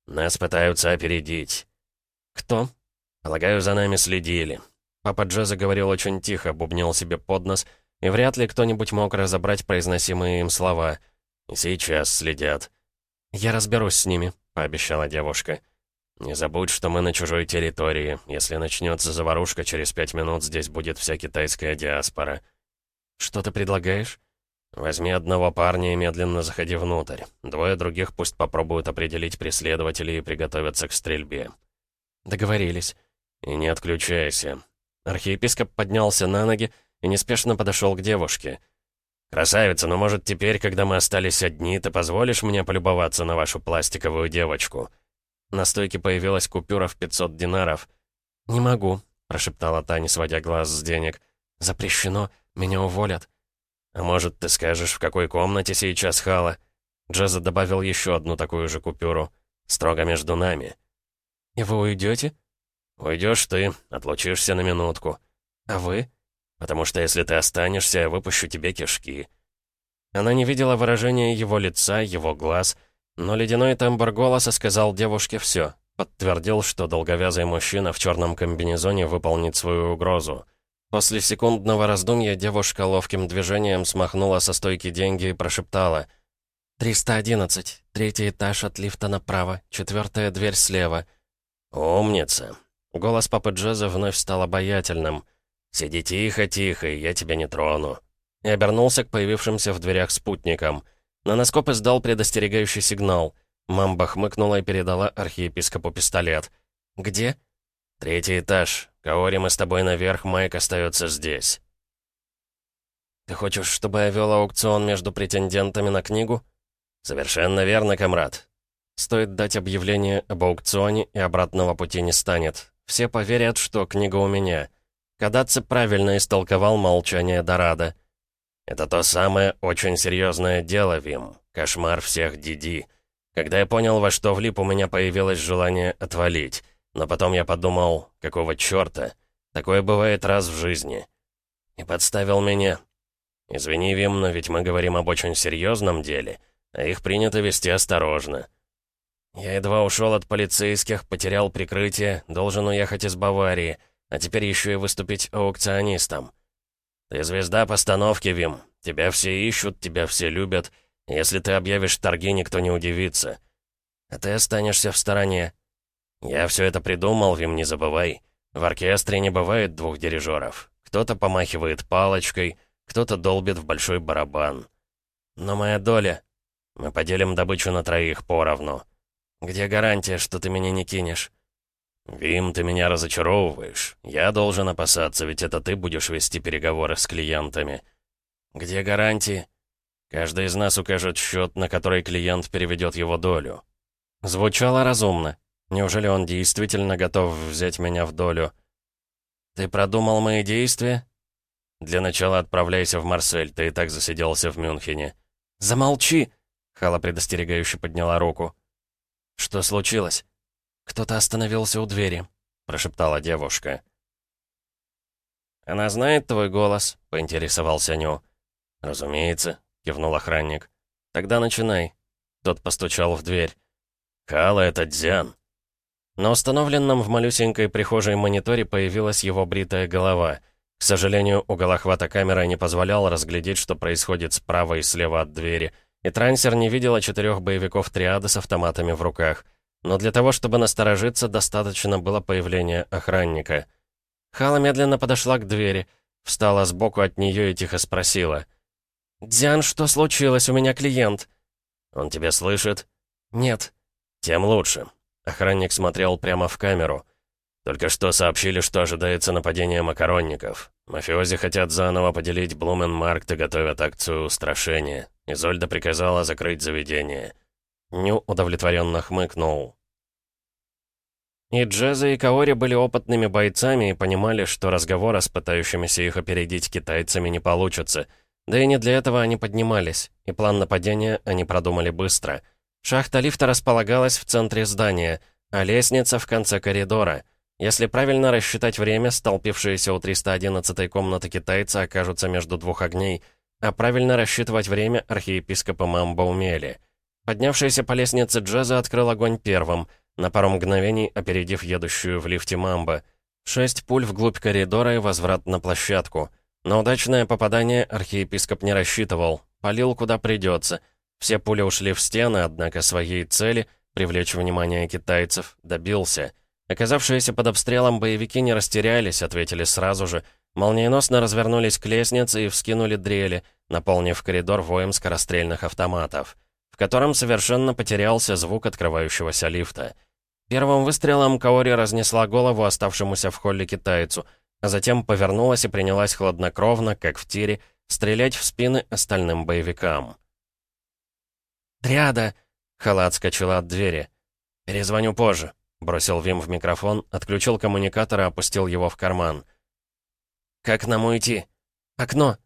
«Нас пытаются опередить». «Кто?» «Полагаю, за нами следили». Папа Джеза говорил очень тихо, бубнил себе под нос, и вряд ли кто-нибудь мог разобрать произносимые им слова. «И сейчас следят». «Я разберусь с ними», — пообещала девушка. «Не забудь, что мы на чужой территории. Если начнется заварушка, через пять минут здесь будет вся китайская диаспора». «Что ты предлагаешь?» «Возьми одного парня и медленно заходи внутрь. Двое других пусть попробуют определить преследователей и приготовятся к стрельбе». «Договорились». «И не отключайся». Архиепископ поднялся на ноги и неспешно подошел к девушке. «Красавица, ну может теперь, когда мы остались одни, ты позволишь мне полюбоваться на вашу пластиковую девочку?» На стойке появилась купюра в 500 динаров. «Не могу», — прошептала Таня, сводя глаз с денег. «Запрещено. Меня уволят». «А может, ты скажешь, в какой комнате сейчас Хала?» Джеза добавил еще одну такую же купюру. «Строго между нами». «И вы уйдете?» «Уйдешь ты, отлучишься на минутку». «А вы?» «Потому что если ты останешься, я выпущу тебе кишки». Она не видела выражения его лица, его глаз, но ледяной тембр голоса сказал девушке все. Подтвердил, что долговязый мужчина в черном комбинезоне выполнит свою угрозу. После секундного раздумья девушка ловким движением смахнула со стойки деньги и прошептала. «311. Третий этаж от лифта направо. Четвертая дверь слева». «Умница». Голос папы Джеза вновь стал обаятельным. «Сиди тихо-тихо, я тебя не трону». И обернулся к появившимся в дверях спутникам. Наноскоп издал предостерегающий сигнал. Мамба хмыкнула и передала архиепископу пистолет. «Где?» «Третий этаж. Каори, мы с тобой наверх, Майк остается здесь». «Ты хочешь, чтобы я вел аукцион между претендентами на книгу?» «Совершенно верно, комрад». Стоит дать объявление об аукционе, и обратного пути не станет. Все поверят, что книга у меня. Кадаци правильно истолковал молчание Дорадо. «Это то самое очень серьезное дело, Вим. Кошмар всех Диди. Когда я понял, во что влип, у меня появилось желание отвалить». Но потом я подумал, какого чёрта? Такое бывает раз в жизни. И подставил меня. Извини, Вим, но ведь мы говорим об очень серьезном деле, а их принято вести осторожно. Я едва ушел от полицейских, потерял прикрытие, должен уехать из Баварии, а теперь еще и выступить аукционистом. Ты звезда постановки, Вим. Тебя все ищут, тебя все любят. Если ты объявишь торги, никто не удивится. А ты останешься в стороне. «Я все это придумал, Вим, не забывай. В оркестре не бывает двух дирижеров. Кто-то помахивает палочкой, кто-то долбит в большой барабан. Но моя доля... Мы поделим добычу на троих поровну. Где гарантия, что ты меня не кинешь?» «Вим, ты меня разочаровываешь. Я должен опасаться, ведь это ты будешь вести переговоры с клиентами». «Где гарантии?» «Каждый из нас укажет счет, на который клиент переведет его долю». Звучало разумно. Неужели он действительно готов взять меня в долю? Ты продумал мои действия? Для начала отправляйся в Марсель, ты и так засиделся в Мюнхене». «Замолчи!» — Хала предостерегающе подняла руку. «Что случилось?» «Кто-то остановился у двери», — прошептала девушка. «Она знает твой голос?» — поинтересовался Ню. «Разумеется», — кивнул охранник. «Тогда начинай». Тот постучал в дверь. «Хала, это Дзян». На установленном в малюсенькой прихожей мониторе появилась его бритая голова. К сожалению, угол охвата камеры не позволял разглядеть, что происходит справа и слева от двери, и трансер не видела четырех боевиков триады с автоматами в руках. Но для того, чтобы насторожиться, достаточно было появления охранника. Хала медленно подошла к двери, встала сбоку от нее и тихо спросила. «Дзян, что случилось? У меня клиент». «Он тебя слышит?» «Нет». «Тем лучше». Охранник смотрел прямо в камеру. Только что сообщили, что ожидается нападение макаронников. Мафиози хотят заново поделить Блуменмаркт и готовят акцию устрашения. Изольда приказала закрыть заведение. Ню удовлетворенно хмыкнул. И Джеза, и Каори были опытными бойцами и понимали, что разговора с пытающимися их опередить китайцами не получится. Да и не для этого они поднимались, и план нападения они продумали быстро. Шахта лифта располагалась в центре здания, а лестница в конце коридора — если правильно рассчитать время, столпившиеся у 311 комнаты китайцы окажутся между двух огней, а правильно рассчитывать время архиепископа Мамба умели. Поднявшийся по лестнице Джеза открыл огонь первым, на пару мгновений опередив едущую в лифте Мамба. Шесть пуль вглубь коридора и возврат на площадку. На удачное попадание архиепископ не рассчитывал, полил куда придется. Все пули ушли в стены, однако своей цели, привлечь внимание китайцев, добился — Оказавшиеся под обстрелом боевики не растерялись, ответили сразу же. Молниеносно развернулись к лестнице и вскинули дрели, наполнив коридор воем скорострельных автоматов, в котором совершенно потерялся звук открывающегося лифта. Первым выстрелом Каори разнесла голову оставшемуся в холле китайцу, а затем повернулась и принялась хладнокровно, как в тире, стрелять в спины остальным боевикам. «Триада!» — Халат скочила от двери. «Перезвоню позже», Бросил Вим в микрофон, отключил коммуникатор и опустил его в карман. «Как нам уйти?» «Окно».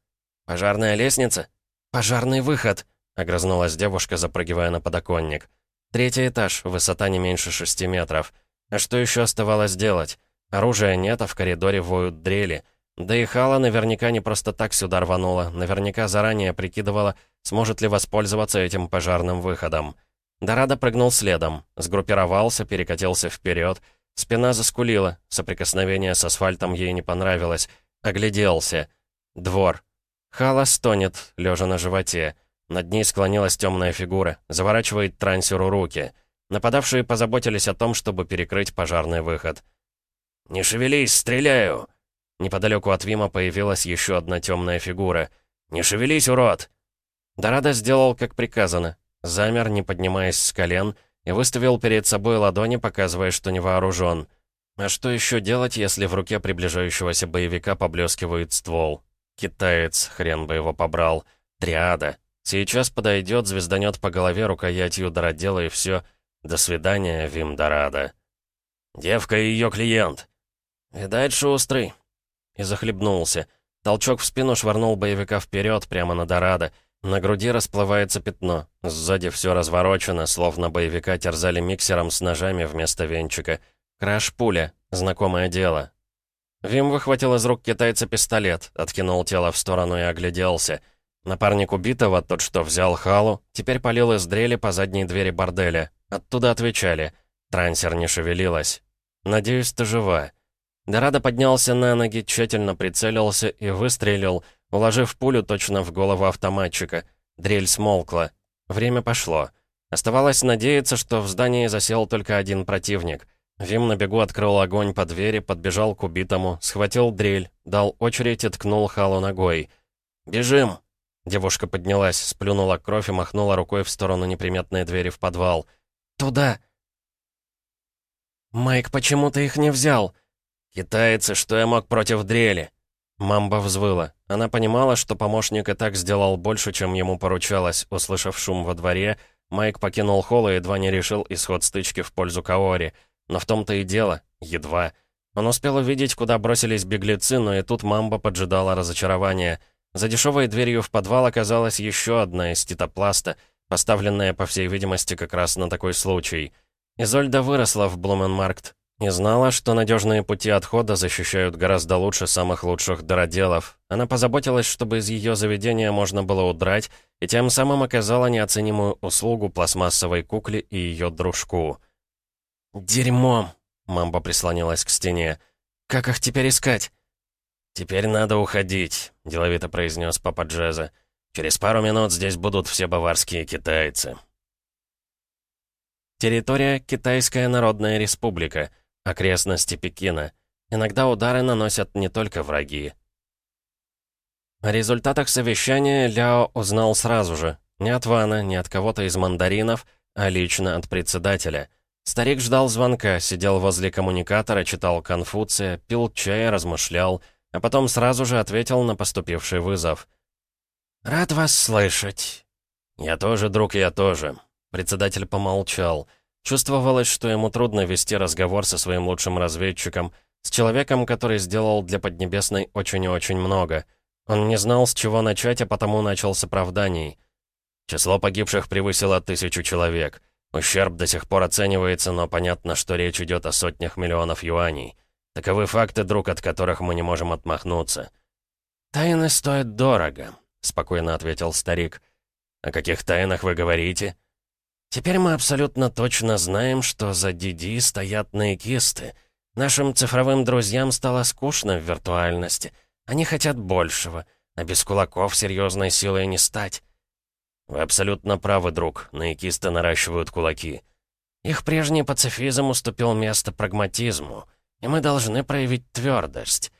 «Пожарная лестница?» «Пожарный выход», — огрызнулась девушка, запрыгивая на подоконник. «Третий этаж, высота не меньше шести метров. А что еще оставалось делать? Оружия нет, а в коридоре воют дрели. Да и Хала наверняка не просто так сюда рванула, наверняка заранее прикидывала, сможет ли воспользоваться этим пожарным выходом». Дорадо прыгнул следом, сгруппировался, перекатился вперед. Спина заскулила, соприкосновение с асфальтом ей не понравилось. Огляделся. Двор. Хала стонет, лежа на животе. Над ней склонилась темная фигура, заворачивает трансеру руки. Нападавшие позаботились о том, чтобы перекрыть пожарный выход. «Не шевелись, стреляю!» Неподалеку от Вима появилась еще одна темная фигура. «Не шевелись, урод!» Дорадо сделал, как приказано, замер, не поднимаясь с колен, и выставил перед собой ладони, показывая, что не вооружен. А что еще делать, если в руке приближающегося боевика поблескивает ствол? Китаец, хрен бы его побрал. Триада. Сейчас подойдет, звезданет по голове рукоятью Дородела и все. До свидания, Вим Дорадо. Девка и ее клиент. Видать, шустрый. И захлебнулся. Толчок в спину швырнул боевика вперед, прямо на Дорадо. На груди расплывается пятно. Сзади все разворочено, словно боевика терзали миксером с ножами вместо венчика. Краш-пуля. Знакомое дело. Вим выхватил из рук китайца пистолет, откинул тело в сторону и огляделся. Напарник убитого, тот, что взял халу, теперь палил из дрели по задней двери борделя. Оттуда отвечали. Трансер не шевелилась. «Надеюсь, ты жива». Дорадо поднялся на ноги, тщательно прицелился и выстрелил, уложив пулю точно в голову автоматчика. Дрель смолкла. Время пошло. Оставалось надеяться, что в здании засел только один противник. Вим на бегу открыл огонь по двери, подбежал к убитому, схватил дрель, дал очередь и ткнул Халу ногой. «Бежим!» Девушка поднялась, сплюнула кровь и махнула рукой в сторону неприметной двери в подвал. «Туда!» «Майк, почему ты их не взял?» «Китайцы, что я мог против дрели?» Мамба взвыла. Она понимала, что помощник и так сделал больше, чем ему поручалось. Услышав шум во дворе, Майк покинул холл и едва не решил исход стычки в пользу Каори. Но в том-то и дело, едва. Он успел увидеть, куда бросились беглецы, но и тут мамба поджидала разочарование. За дешевой дверью в подвал оказалась еще одна из титопласта, поставленная, по всей видимости, как раз на такой случай. Изольда выросла в Блуменмаркт и знала, что надежные пути отхода защищают гораздо лучше самых лучших дороделов. Она позаботилась, чтобы из ее заведения можно было удрать, и тем самым оказала неоценимую услугу пластмассовой кукле и ее дружку. «Дерьмо!» Мамба прислонилась к стене. «Как их теперь искать?» «Теперь надо уходить», — деловито произнес папа Джеза. «Через пару минут здесь будут все баварские китайцы». Территория Китайская Народная Республика. Окрестности Пекина. Иногда удары наносят не только враги. О результатах совещания Ляо узнал сразу же. Не от Вана, не от кого-то из мандаринов, а лично от председателя — Старик ждал звонка, сидел возле коммуникатора, читал Конфуция, пил чай, размышлял, а потом сразу же ответил на поступивший вызов. «Рад вас слышать». «Я тоже, друг, я тоже». Председатель помолчал. Чувствовалось, что ему трудно вести разговор со своим лучшим разведчиком, с человеком, который сделал для Поднебесной очень и очень много. Он не знал, с чего начать, а потому начал с оправданий. Число погибших превысило тысячу человек. Ущерб до сих пор оценивается, но понятно, что речь идет о сотнях миллионов юаней. Таковы факты, друг, от которых мы не можем отмахнуться. «Тайны стоят дорого», — спокойно ответил старик. «О каких тайнах вы говорите?» «Теперь мы абсолютно точно знаем, что за Диди стоят наикисты. Нашим цифровым друзьям стало скучно в виртуальности. Они хотят большего, а без кулаков серьезной силой не стать. «Вы абсолютно правы, друг. Наикисты наращивают кулаки. Их прежний пацифизм уступил место прагматизму, и мы должны проявить твердость.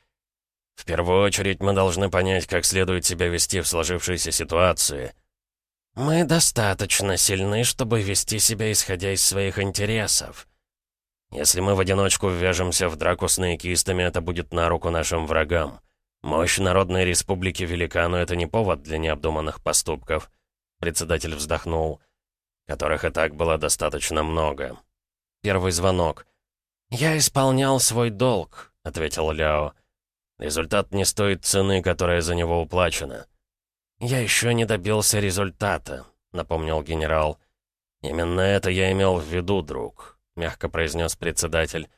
В первую очередь мы должны понять, как следует себя вести в сложившейся ситуации. Мы достаточно сильны, чтобы вести себя исходя из своих интересов. Если мы в одиночку ввяжемся в драку с наикистами, это будет на руку нашим врагам. Мощь Народной Республики велика, но это не повод для необдуманных поступков». Председатель вздохнул. Которых и так было достаточно много. Первый звонок. «Я исполнял свой долг», — ответил Ляо. «Результат не стоит цены, которая за него уплачена». «Я еще не добился результата», — напомнил генерал. «Именно это я имел в виду, друг», — мягко произнес председатель.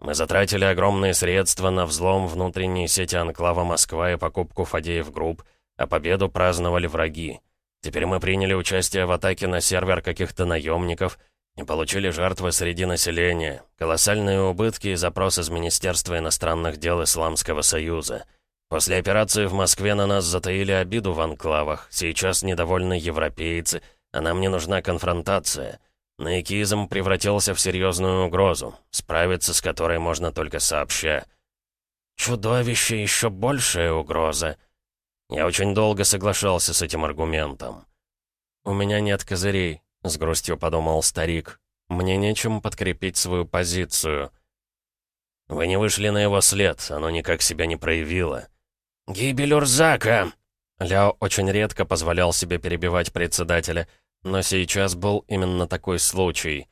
«Мы затратили огромные средства на взлом внутренней сети анклава Москва и покупку Фадеев Групп, а победу праздновали враги. Теперь мы приняли участие в атаке на сервер каких-то наемников и получили жертвы среди населения, колоссальные убытки и запрос из Министерства иностранных дел Исламского Союза. После операции в Москве на нас затаили обиду в анклавах, сейчас недовольны европейцы, а нам не нужна конфронтация. Наикизм превратился в серьезную угрозу, справиться с которой можно только сообща. «Чудовище еще большая угроза», я очень долго соглашался с этим аргументом. «У меня нет козырей», — с грустью подумал старик. «Мне нечем подкрепить свою позицию». «Вы не вышли на его след, оно никак себя не проявило». «Гибель Урзака!» Ляо очень редко позволял себе перебивать председателя, но сейчас был именно такой случай.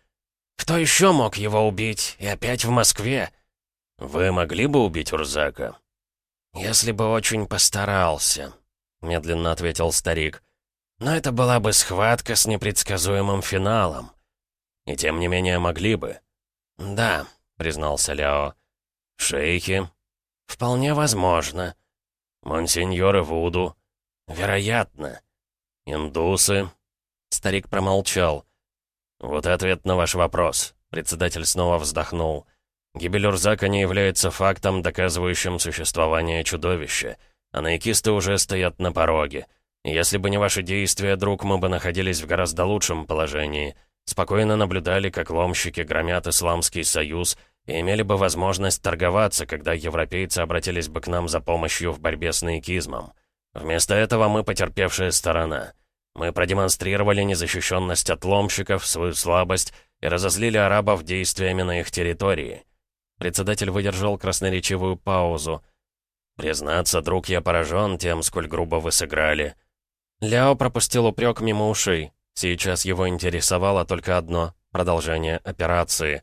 «Кто еще мог его убить? И опять в Москве?» «Вы могли бы убить Урзака?» «Если бы очень постарался», — медленно ответил старик. «Но это была бы схватка с непредсказуемым финалом. И тем не менее могли бы». «Да», — признался Ляо. «Шейхи?» «Вполне возможно». «Монсеньоры Вуду?» «Вероятно». «Индусы?» Старик промолчал. «Вот и ответ на ваш вопрос». Председатель снова вздохнул. Гибель Урзака не является фактом, доказывающим существование чудовища. А наикисты уже стоят на пороге. Если бы не ваши действия, друг, мы бы находились в гораздо лучшем положении. Спокойно наблюдали, как ломщики громят Исламский Союз, и имели бы возможность торговаться, когда европейцы обратились бы к нам за помощью в борьбе с наикизмом. Вместо этого мы потерпевшая сторона. Мы продемонстрировали незащищенность от ломщиков, свою слабость и разозлили арабов действиями на их территории. Председатель выдержал красноречивую паузу. «Признаться, друг, я поражен тем, сколь грубо вы сыграли». Ляо пропустил упрек мимо ушей. Сейчас его интересовало только одно — продолжение операции.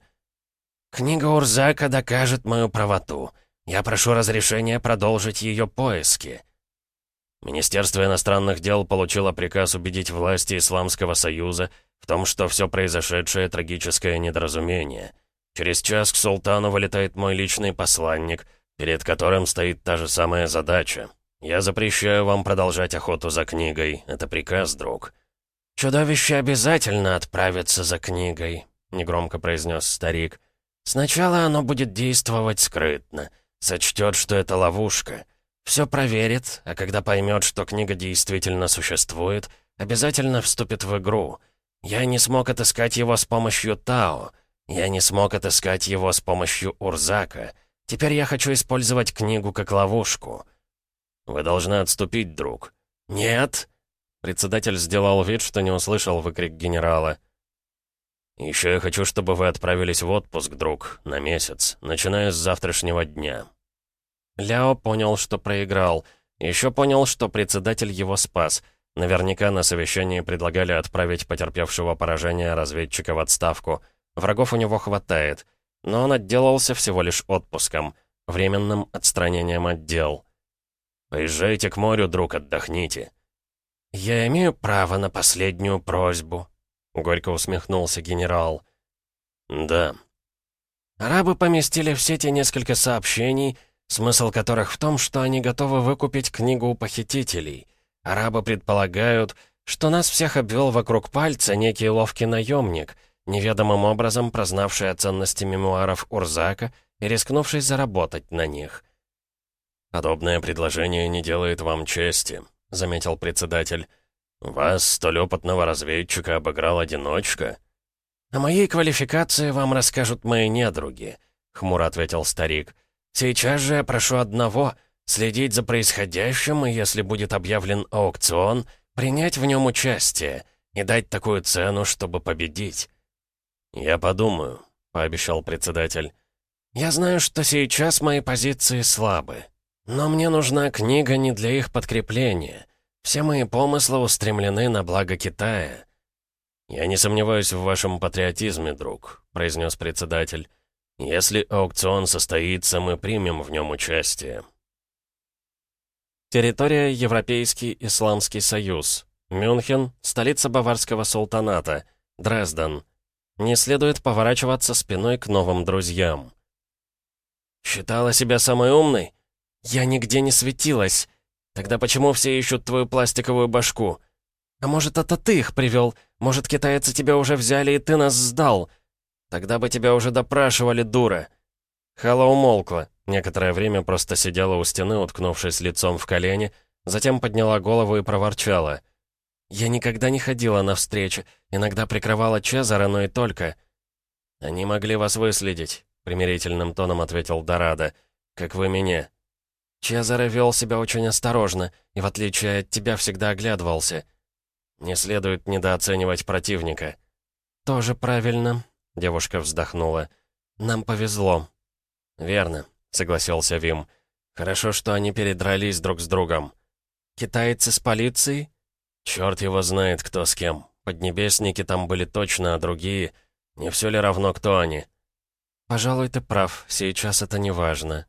«Книга Урзака докажет мою правоту. Я прошу разрешения продолжить ее поиски». Министерство иностранных дел получило приказ убедить власти Исламского Союза в том, что все произошедшее — трагическое недоразумение. Через час к султану вылетает мой личный посланник, перед которым стоит та же самая задача. Я запрещаю вам продолжать охоту за книгой. Это приказ, друг. «Чудовище обязательно отправится за книгой», — негромко произнес старик. Сначала оно будет действовать скрытно, сочтет, что это ловушка. Все проверит, а когда поймет, что книга действительно существует, обязательно вступит в игру. Я не смог отыскать его с помощью Тао. Я не смог отыскать его с помощью Урзака. Теперь я хочу использовать книгу как ловушку. Вы должны отступить, друг. Нет. Председатель сделал вид, что не услышал выкрик генерала. «Еще я хочу, чтобы вы отправились в отпуск, друг, на месяц, начиная с завтрашнего дня». Ляо понял, что проиграл. Еще понял, что председатель его спас. Наверняка на совещании предлагали отправить потерпевшего поражение разведчика в отставку. Врагов у него хватает. Но он отделался всего лишь отпуском, временным отстранением от дел. «Поезжайте к морю, друг, отдохните». «Я имею право на последнюю просьбу», — горько усмехнулся генерал. «Да». Арабы поместили в сети несколько сообщений, смысл которых в том, что они готовы выкупить книгу у похитителей. Арабы предполагают, что нас всех обвел вокруг пальца некий ловкий наемник, неведомым образом прознавший о ценности мемуаров Урзака и рискнувший заработать на них. «Подобное предложение не делает вам чести», — заметил председатель. «Вас, столь опытного разведчика, обыграл одиночка?» «О моей квалификации вам расскажут мои недруги», — хмуро ответил старик. «Сейчас же я прошу одного — следить за происходящим, и если будет объявлен аукцион, принять в нем участие и дать такую цену, чтобы победить». «Я подумаю», — пообещал председатель. «Я знаю, что сейчас мои позиции слабы, но мне нужна книга не для их подкрепления». Все мои помыслы устремлены на благо Китая». «Я не сомневаюсь в вашем патриотизме, друг», — произнес председатель. «Если аукцион состоится, мы примем в нем участие». Территория Европейский Исламский Союз. Мюнхен, столица Баварского султаната. Дрезден. Не следует поворачиваться спиной к новым друзьям. «Считала себя самой умной? Я нигде не светилась. Тогда почему все ищут твою пластиковую башку? А может, это ты их привел? Может, китайцы тебя уже взяли, и ты нас сдал? Тогда бы тебя уже допрашивали, дура!» Хала умолкла. Некоторое время просто сидела у стены, уткнувшись лицом в колени, затем подняла голову и проворчала. «Я никогда не ходила на встречи, иногда прикрывала Чезаро, но и только». «Они могли вас выследить», — примирительным тоном ответил Дорадо. «Как вы меня. Чезаре вел себя очень осторожно и, в отличие от тебя, всегда оглядывался. Не следует недооценивать противника. «Тоже правильно», — девушка вздохнула. «Нам повезло». «Верно», — согласился Вим. «Хорошо, что они передрались друг с другом». «Китайцы с полицией?» «Черт его знает, кто с кем. Поднебесники там были точно, а другие... Не все ли равно, кто они?» «Пожалуй, ты прав. Сейчас это не важно».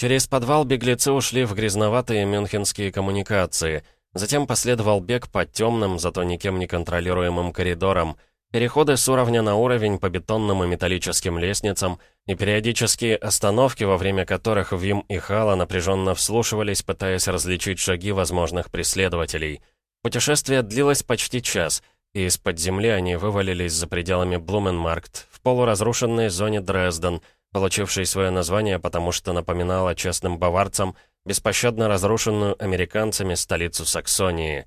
Через подвал беглецы ушли в грязноватые мюнхенские коммуникации. Затем последовал бег по темным, зато никем не контролируемым коридорам, переходы с уровня на уровень по бетонным и металлическим лестницам и периодические остановки, во время которых Вим и Хала напряженно вслушивались, пытаясь различить шаги возможных преследователей. Путешествие длилось почти час, и из-под земли они вывалились за пределами Блуменмаркт, в полуразрушенной зоне Дрезден — получивший свое название, потому что напоминала честным баварцам беспощадно разрушенную американцами столицу Саксонии.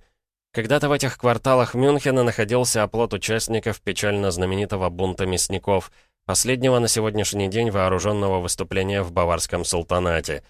Когда-то в этих кварталах Мюнхена находился оплот участников печально знаменитого бунта мясников, последнего на сегодняшний день вооруженного выступления в Баварском султанате.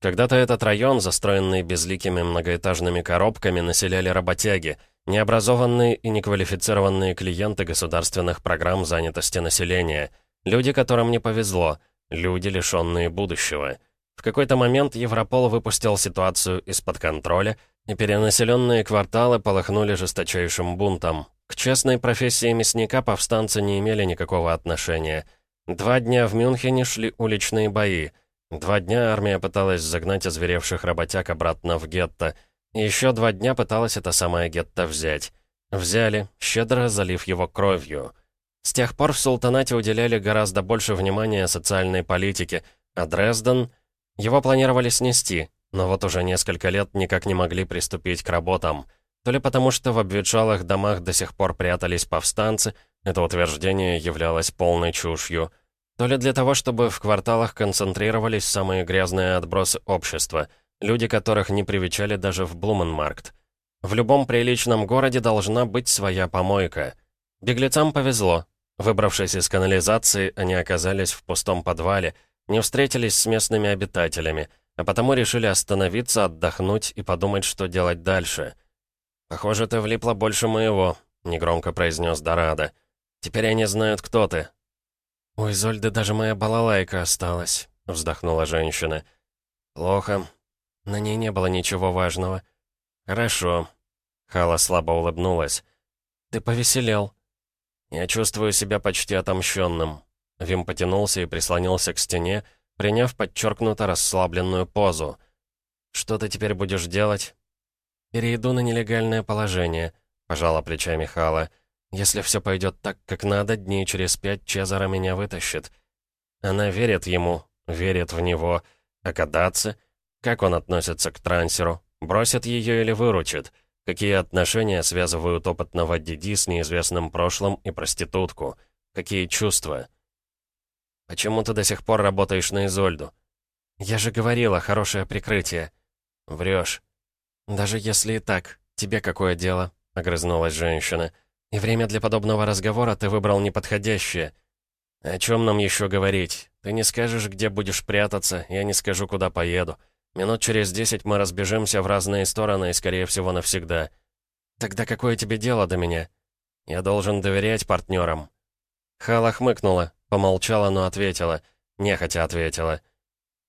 Когда-то этот район, застроенный безликими многоэтажными коробками, населяли работяги, необразованные и неквалифицированные клиенты государственных программ занятости населения – Люди, которым не повезло. Люди, лишенные будущего. В какой-то момент Европол выпустил ситуацию из-под контроля, и перенаселенные кварталы полыхнули жесточайшим бунтом. К честной профессии мясника повстанцы не имели никакого отношения. Два дня в Мюнхене шли уличные бои. Два дня армия пыталась загнать озверевших работяг обратно в гетто. И еще два дня пыталась это самое гетто взять. Взяли, щедро залив его кровью. С тех пор в султанате уделяли гораздо больше внимания социальной политике, а Дрезден... Его планировали снести, но вот уже несколько лет никак не могли приступить к работам. То ли потому, что в обветшалых домах до сих пор прятались повстанцы, это утверждение являлось полной чушью, то ли для того, чтобы в кварталах концентрировались самые грязные отбросы общества, люди которых не привечали даже в Блуменмаркт. В любом приличном городе должна быть своя помойка. Беглецам повезло. Выбравшись из канализации, они оказались в пустом подвале, не встретились с местными обитателями, а потому решили остановиться, отдохнуть и подумать, что делать дальше. «Похоже, ты влипла больше моего», — негромко произнес Дорадо. «Теперь они знают, кто ты». «У Изольды даже моя балалайка осталась», — вздохнула женщина. «Плохо. На ней не было ничего важного». «Хорошо». Хала слабо улыбнулась. «Ты повеселел». «Я чувствую себя почти отомщенным». Вим потянулся и прислонился к стене, приняв подчеркнуто расслабленную позу. «Что ты теперь будешь делать?» «Перейду на нелегальное положение», — пожала плечами Хала. «Если все пойдет так, как надо, дней через пять Чезаро меня вытащит». Она верит ему, верит в него. А Кадаци? Как он относится к трансеру? Бросит ее или выручит? Какие отношения связывают опытного Диди с неизвестным прошлым и проститутку? Какие чувства? Почему ты до сих пор работаешь на Изольду? Я же говорила, хорошее прикрытие. Врешь. Даже если и так, тебе какое дело? Огрызнулась женщина. И время для подобного разговора ты выбрал неподходящее. О чем нам еще говорить? Ты не скажешь, где будешь прятаться, я не скажу, куда поеду. Минут через десять мы разбежимся в разные стороны и, скорее всего, навсегда. Тогда какое тебе дело до меня? Я должен доверять партнерам. Хала хмыкнула, помолчала, но ответила. Нехотя ответила.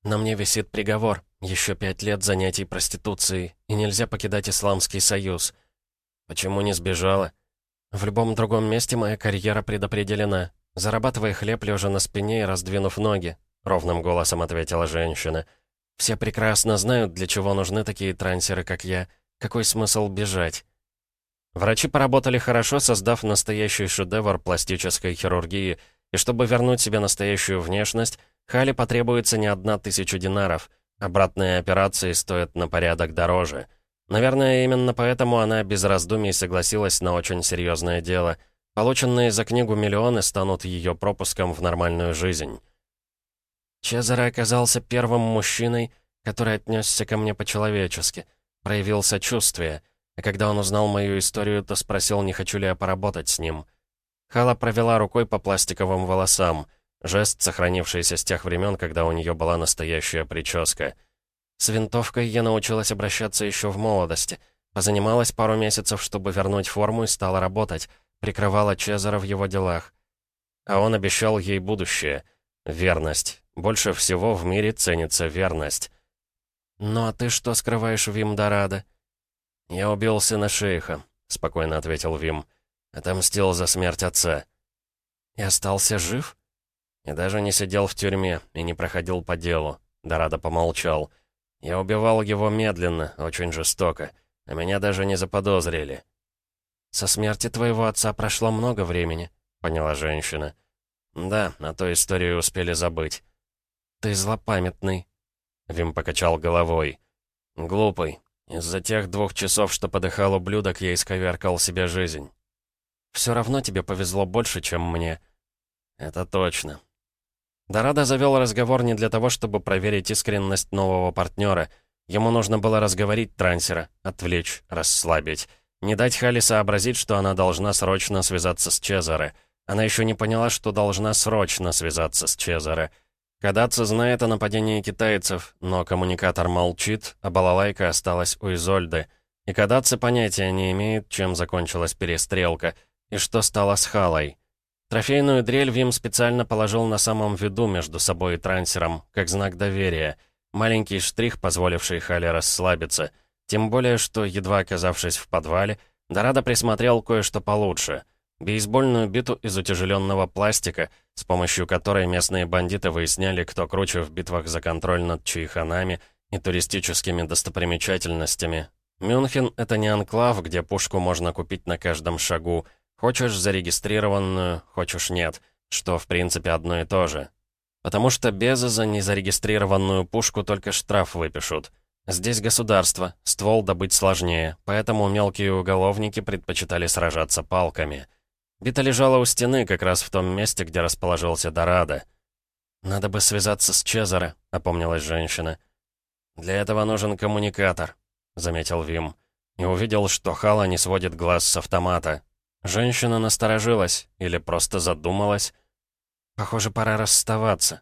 На мне висит приговор. Еще пять лет занятий проституцией, и нельзя покидать Исламский Союз. Почему не сбежала? В любом другом месте моя карьера предопределена. Зарабатывай хлеб, лежа на спине и раздвинув ноги, ровным голосом ответила женщина. Все прекрасно знают, для чего нужны такие трансеры, как я. Какой смысл бежать? Врачи поработали хорошо, создав настоящий шедевр пластической хирургии, и чтобы вернуть себе настоящую внешность, Хали потребуется не одна тысяча динаров. Обратные операции стоят на порядок дороже. Наверное, именно поэтому она без раздумий согласилась на очень серьезное дело. Полученные за книгу миллионы станут ее пропуском в нормальную жизнь. Чезаро оказался первым мужчиной, который отнесся ко мне по-человечески, проявил сочувствие, а когда он узнал мою историю, то спросил, не хочу ли я поработать с ним. Хала провела рукой по пластиковым волосам, жест, сохранившийся с тех времен, когда у нее была настоящая прическа. С винтовкой я научилась обращаться еще в молодости, позанималась пару месяцев, чтобы вернуть форму и стала работать, прикрывала Чезаро в его делах. А он обещал ей будущее, верность, больше всего в мире ценится верность. «Ну а ты что скрываешь в Вимдорадо?» «Я убил сына шейха», — спокойно ответил Вим. «Отомстил за смерть отца». «И остался жив?» «И даже не сидел в тюрьме, и не проходил по делу», — Дорадо помолчал. «Я убивал его медленно, очень жестоко, а меня даже не заподозрили». «Со смерти твоего отца прошло много времени», — поняла женщина. «Да, на той историю успели забыть». «Ты злопамятный». Вим покачал головой. «Глупый. Из-за тех двух часов, что подыхал ублюдок, я исковеркал себе жизнь». «Все равно тебе повезло больше, чем мне». «Это точно». Дорадо завел разговор не для того, чтобы проверить искренность нового партнера. Ему нужно было разговорить трансера, отвлечь, расслабить. Не дать Хали сообразить, что она должна срочно связаться с Чезаре. Она еще не поняла, что должна срочно связаться с Чезаре. Кадаци знает о нападении китайцев, но коммуникатор молчит, а балалайка осталась у Изольды. И Кадаци понятия не имеет, чем закончилась перестрелка, и что стало с Халой. Трофейную дрель Вим специально положил на самом виду между собой и трансером, как знак доверия. Маленький штрих, позволивший Хале расслабиться. Тем более, что, едва оказавшись в подвале, Дорадо присмотрел кое-что получше. Бейсбольную биту из утяжеленного пластика, с помощью которой местные бандиты выясняли, кто круче в битвах за контроль над чайханами и туристическими достопримечательностями. Мюнхен — это не анклав, где пушку можно купить на каждом шагу. Хочешь зарегистрированную, хочешь нет, что в принципе одно и то же. Потому что без за незарегистрированную пушку только штраф выпишут. Здесь государство, ствол добыть сложнее, поэтому мелкие уголовники предпочитали сражаться палками. Бита лежала у стены, как раз в том месте, где расположился Дорадо. «Надо бы связаться с Чезаро», — опомнилась женщина. «Для этого нужен коммуникатор», — заметил Вим. И увидел, что Хала не сводит глаз с автомата. Женщина насторожилась или просто задумалась. «Похоже, пора расставаться».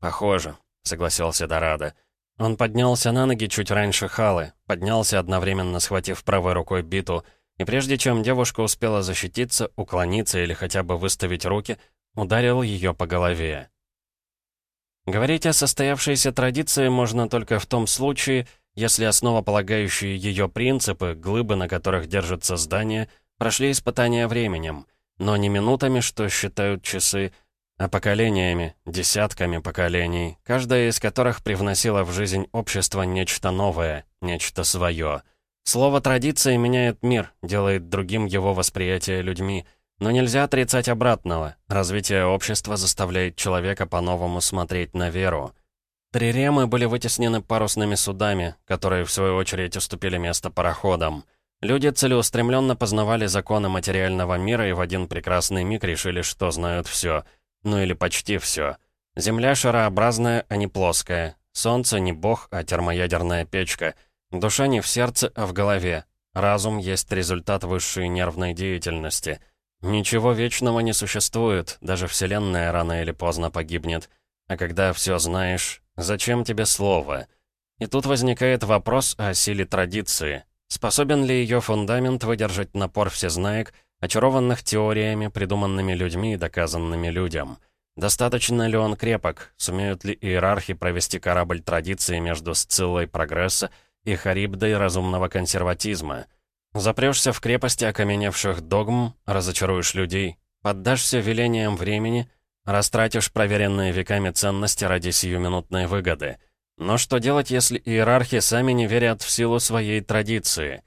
«Похоже», — согласился Дорадо. Он поднялся на ноги чуть раньше Халы, поднялся одновременно, схватив правой рукой биту, и прежде чем девушка успела защититься, уклониться или хотя бы выставить руки, ударил ее по голове. Говорить о состоявшейся традиции можно только в том случае, если основополагающие ее принципы, глыбы, на которых держится здание, прошли испытания временем, но не минутами, что считают часы, а поколениями, десятками поколений, каждая из которых привносила в жизнь общества нечто новое, нечто свое. Слово «традиция» меняет мир, делает другим его восприятие людьми, но нельзя отрицать обратного. Развитие общества заставляет человека по-новому смотреть на веру. Триремы были вытеснены парусными судами, которые, в свою очередь, уступили место пароходам. Люди целеустремленно познавали законы материального мира и в один прекрасный миг решили, что знают все — ну или почти все. Земля шарообразная, а не плоская. Солнце не бог, а термоядерная печка. Душа не в сердце, а в голове. Разум есть результат высшей нервной деятельности. Ничего вечного не существует, даже Вселенная рано или поздно погибнет. А когда все знаешь, зачем тебе слово? И тут возникает вопрос о силе традиции. Способен ли ее фундамент выдержать напор всезнаек, очарованных теориями, придуманными людьми и доказанными людям. Достаточно ли он крепок? Сумеют ли иерархи провести корабль традиции между Сциллой прогресса и Харибдой разумного консерватизма? Запрешься в крепости окаменевших догм, разочаруешь людей, поддашься велениям времени, растратишь проверенные веками ценности ради сиюминутной выгоды. Но что делать, если иерархи сами не верят в силу своей традиции?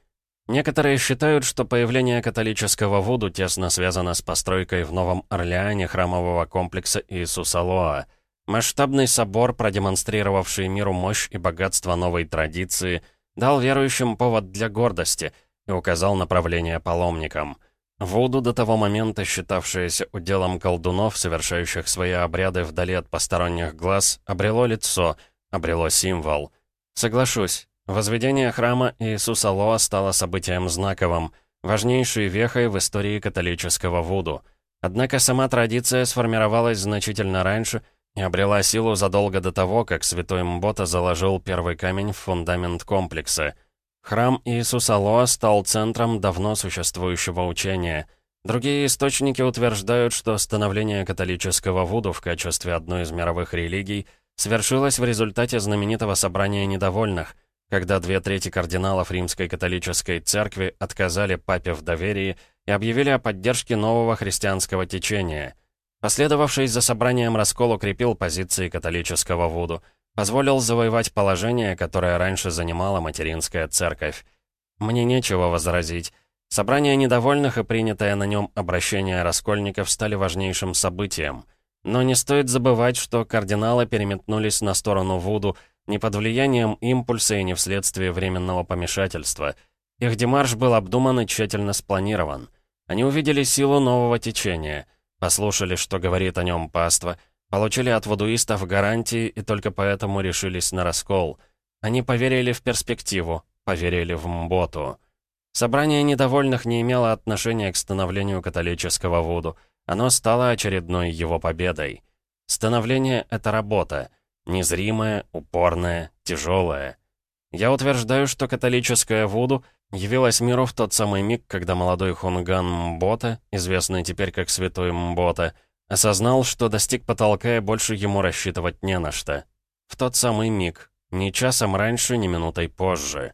Некоторые считают, что появление католического Вуду тесно связано с постройкой в Новом Орлеане храмового комплекса Иисуса Лоа. Масштабный собор, продемонстрировавший миру мощь и богатство новой традиции, дал верующим повод для гордости и указал направление паломникам. Вуду, до того момента считавшееся уделом колдунов, совершающих свои обряды вдали от посторонних глаз, обрело лицо, обрело символ. Соглашусь, Возведение храма Иисуса Лоа стало событием знаковым, важнейшей вехой в истории католического Вуду. Однако сама традиция сформировалась значительно раньше и обрела силу задолго до того, как святой Мбота заложил первый камень в фундамент комплекса. Храм Иисуса Лоа стал центром давно существующего учения. Другие источники утверждают, что становление католического Вуду в качестве одной из мировых религий свершилось в результате знаменитого собрания недовольных – когда две трети кардиналов Римской католической церкви отказали папе в доверии и объявили о поддержке нового христианского течения. Последовавший за собранием раскол укрепил позиции католического Вуду, позволил завоевать положение, которое раньше занимала материнская церковь. Мне нечего возразить. Собрание недовольных и принятое на нем обращение раскольников стали важнейшим событием. Но не стоит забывать, что кардиналы переметнулись на сторону Вуду – не под влиянием импульса и не вследствие временного помешательства. Их демарш был обдуман и тщательно спланирован. Они увидели силу нового течения, послушали, что говорит о нем паства, получили от вудуистов гарантии и только поэтому решились на раскол. Они поверили в перспективу, поверили в Мботу. Собрание недовольных не имело отношения к становлению католического Вуду. Оно стало очередной его победой. Становление — это работа — Незримая, упорная, тяжелая. Я утверждаю, что католическая Вуду явилась миру в тот самый миг, когда молодой хунган Мбота, известный теперь как Святой Мбота, осознал, что достиг потолка и больше ему рассчитывать не на что. В тот самый миг, ни часом раньше, ни минутой позже.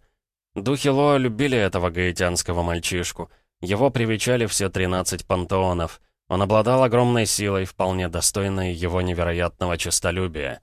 Духи Лоа любили этого гаитянского мальчишку. Его привечали все 13 пантеонов. Он обладал огромной силой, вполне достойной его невероятного честолюбия.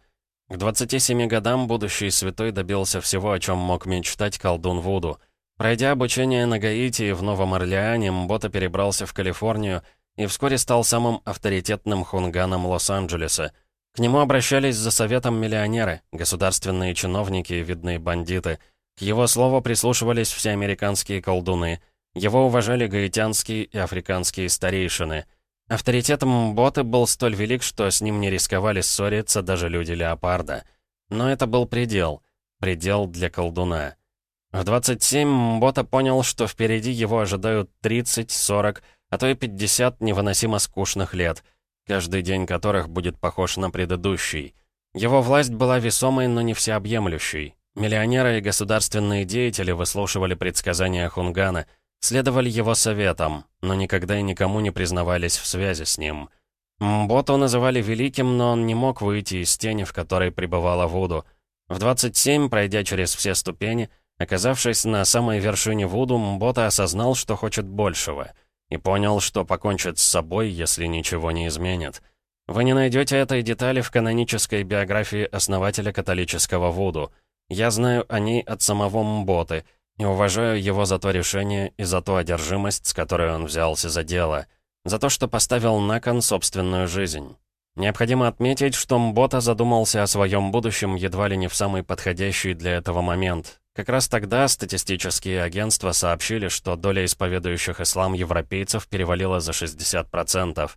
К 27 годам будущий святой добился всего, о чем мог мечтать колдун Вуду. Пройдя обучение на Гаити и в Новом Орлеане, Мбота перебрался в Калифорнию и вскоре стал самым авторитетным хунганом Лос-Анджелеса. К нему обращались за советом миллионеры, государственные чиновники и видные бандиты. К его слову прислушивались все американские колдуны. Его уважали гаитянские и африканские старейшины — Авторитет Мботы был столь велик, что с ним не рисковали ссориться даже люди Леопарда. Но это был предел. Предел для колдуна. В 27 Мбота понял, что впереди его ожидают 30, 40, а то и 50 невыносимо скучных лет, каждый день которых будет похож на предыдущий. Его власть была весомой, но не всеобъемлющей. Миллионеры и государственные деятели выслушивали предсказания Хунгана — следовали его советам, но никогда и никому не признавались в связи с ним. Мботу называли великим, но он не мог выйти из тени, в которой пребывала Вуду. В 27, пройдя через все ступени, оказавшись на самой вершине Вуду, Мбота осознал, что хочет большего, и понял, что покончит с собой, если ничего не изменит. Вы не найдете этой детали в канонической биографии основателя католического Вуду. Я знаю о ней от самого Мботы — и уважаю его за то решение и за ту одержимость, с которой он взялся за дело. За то, что поставил на кон собственную жизнь. Необходимо отметить, что Мбота задумался о своем будущем едва ли не в самый подходящий для этого момент. Как раз тогда статистические агентства сообщили, что доля исповедующих ислам европейцев перевалила за 60%.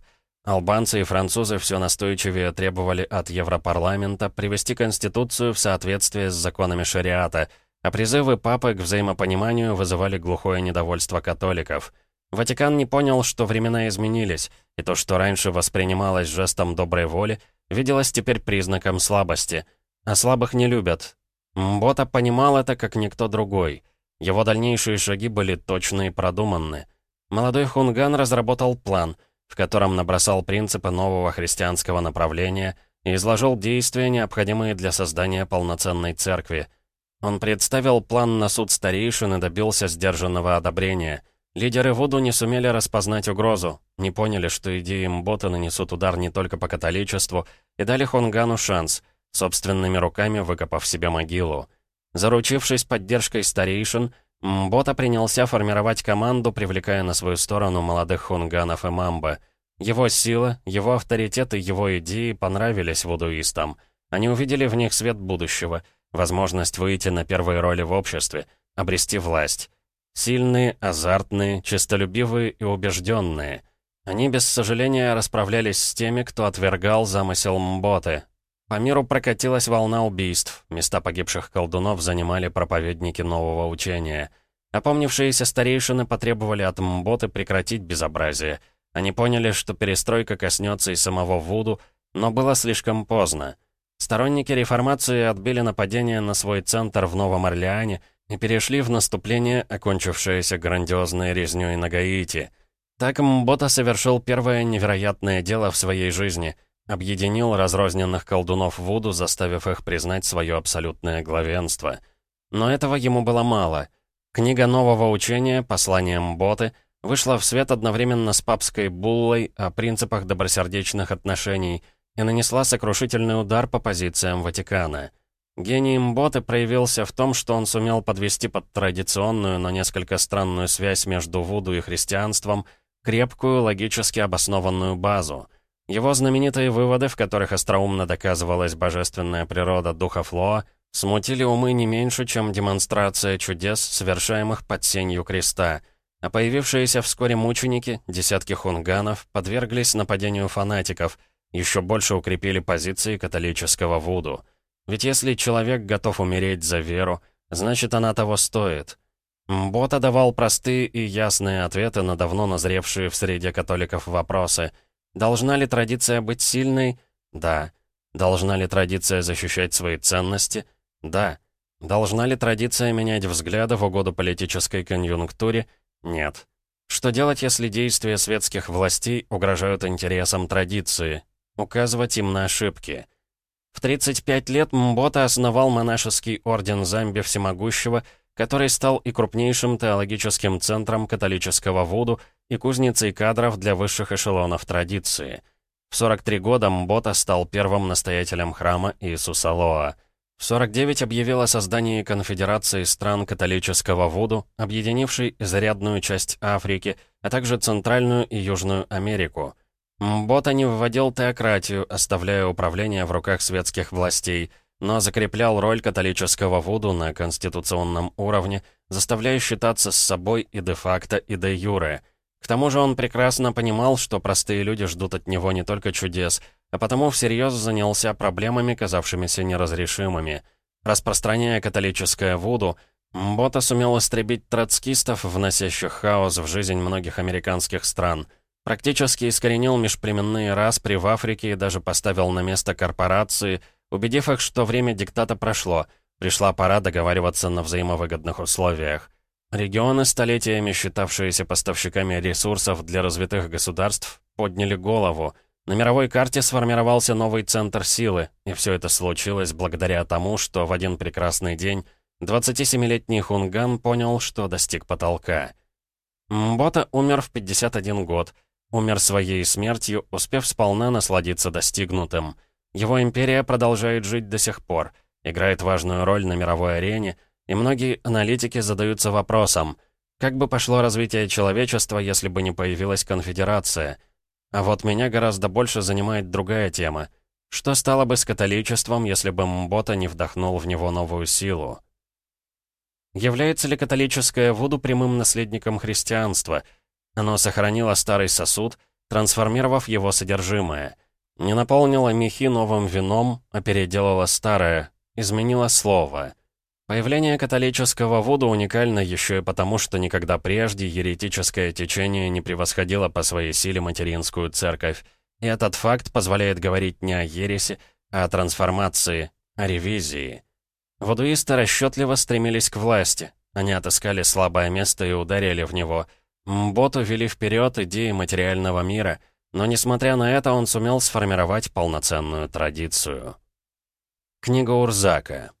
Албанцы и французы все настойчивее требовали от Европарламента привести Конституцию в соответствие с законами шариата – а призывы папы к взаимопониманию вызывали глухое недовольство католиков. Ватикан не понял, что времена изменились, и то, что раньше воспринималось жестом доброй воли, виделось теперь признаком слабости. А слабых не любят. Мбота понимал это, как никто другой. Его дальнейшие шаги были точны и продуманны. Молодой Хунган разработал план, в котором набросал принципы нового христианского направления и изложил действия, необходимые для создания полноценной церкви — он представил план на суд старейшин и добился сдержанного одобрения. Лидеры Вуду не сумели распознать угрозу, не поняли, что идеи Мбота нанесут удар не только по католичеству, и дали Хонгану шанс, собственными руками выкопав себе могилу. Заручившись поддержкой старейшин, Мбота принялся формировать команду, привлекая на свою сторону молодых хунганов и мамба. Его сила, его авторитет и его идеи понравились вудуистам. Они увидели в них свет будущего — возможность выйти на первые роли в обществе, обрести власть. Сильные, азартные, честолюбивые и убежденные. Они без сожаления расправлялись с теми, кто отвергал замысел Мботы. По миру прокатилась волна убийств, места погибших колдунов занимали проповедники нового учения. Опомнившиеся старейшины потребовали от Мботы прекратить безобразие. Они поняли, что перестройка коснется и самого Вуду, но было слишком поздно. Сторонники реформации отбили нападение на свой центр в Новом Орлеане и перешли в наступление, окончившееся грандиозной резнёй на Гаити. Так Мбота совершил первое невероятное дело в своей жизни — объединил разрозненных колдунов Вуду, заставив их признать свое абсолютное главенство. Но этого ему было мало. Книга нового учения «Послание Мботы» вышла в свет одновременно с папской буллой о принципах добросердечных отношений — и нанесла сокрушительный удар по позициям Ватикана. Гений Мботы проявился в том, что он сумел подвести под традиционную, но несколько странную связь между Вуду и христианством крепкую, логически обоснованную базу. Его знаменитые выводы, в которых остроумно доказывалась божественная природа духа Флоа, смутили умы не меньше, чем демонстрация чудес, совершаемых под сенью креста, а появившиеся вскоре мученики, десятки хунганов, подверглись нападению фанатиков — еще больше укрепили позиции католического Вуду. Ведь если человек готов умереть за веру, значит она того стоит. Мбота давал простые и ясные ответы на давно назревшие в среде католиков вопросы. Должна ли традиция быть сильной? Да. Должна ли традиция защищать свои ценности? Да. Должна ли традиция менять взгляды в угоду политической конъюнктуре? Нет. Что делать, если действия светских властей угрожают интересам традиции? указывать им на ошибки. В 35 лет Мбота основал монашеский орден Замби Всемогущего который стал и крупнейшим теологическим центром католического Вуду и кузницей кадров для высших эшелонов традиции. В 43 года Мбота стал первым настоятелем храма Иисуса Лоа. В 49 объявил о создании конфедерации стран католического Вуду, объединившей зарядную часть Африки, а также Центральную и Южную Америку. Мбота не вводил теократию, оставляя управление в руках светских властей – но закреплял роль католического Вуду на конституционном уровне, заставляя считаться с собой и де-факто, и де-юре. К тому же он прекрасно понимал, что простые люди ждут от него не только чудес, а потому всерьез занялся проблемами, казавшимися неразрешимыми. Распространяя католическое Вуду, Мбота сумел истребить троцкистов, вносящих хаос в жизнь многих американских стран. Практически искоренил межплеменные распри в Африке и даже поставил на место корпорации – убедив их, что время диктата прошло, пришла пора договариваться на взаимовыгодных условиях. Регионы, столетиями считавшиеся поставщиками ресурсов для развитых государств, подняли голову. На мировой карте сформировался новый центр силы, и все это случилось благодаря тому, что в один прекрасный день 27-летний Хунган понял, что достиг потолка. Мбота умер в 51 год, умер своей смертью, успев сполна насладиться достигнутым. Его империя продолжает жить до сих пор, играет важную роль на мировой арене, и многие аналитики задаются вопросом, как бы пошло развитие человечества, если бы не появилась конфедерация? А вот меня гораздо больше занимает другая тема. Что стало бы с католичеством, если бы Мбота не вдохнул в него новую силу? Является ли католическое Вуду прямым наследником христианства? Оно сохранило старый сосуд, трансформировав его содержимое — не наполнила мехи новым вином, а переделала старое, изменила слово. Появление католического Вуду уникально еще и потому, что никогда прежде еретическое течение не превосходило по своей силе материнскую церковь. И этот факт позволяет говорить не о ересе, а о трансформации, о ревизии. Вудуисты расчетливо стремились к власти. Они отыскали слабое место и ударили в него. Мботу вели вперед идеи материального мира — но, несмотря на это, он сумел сформировать полноценную традицию. Книга Урзака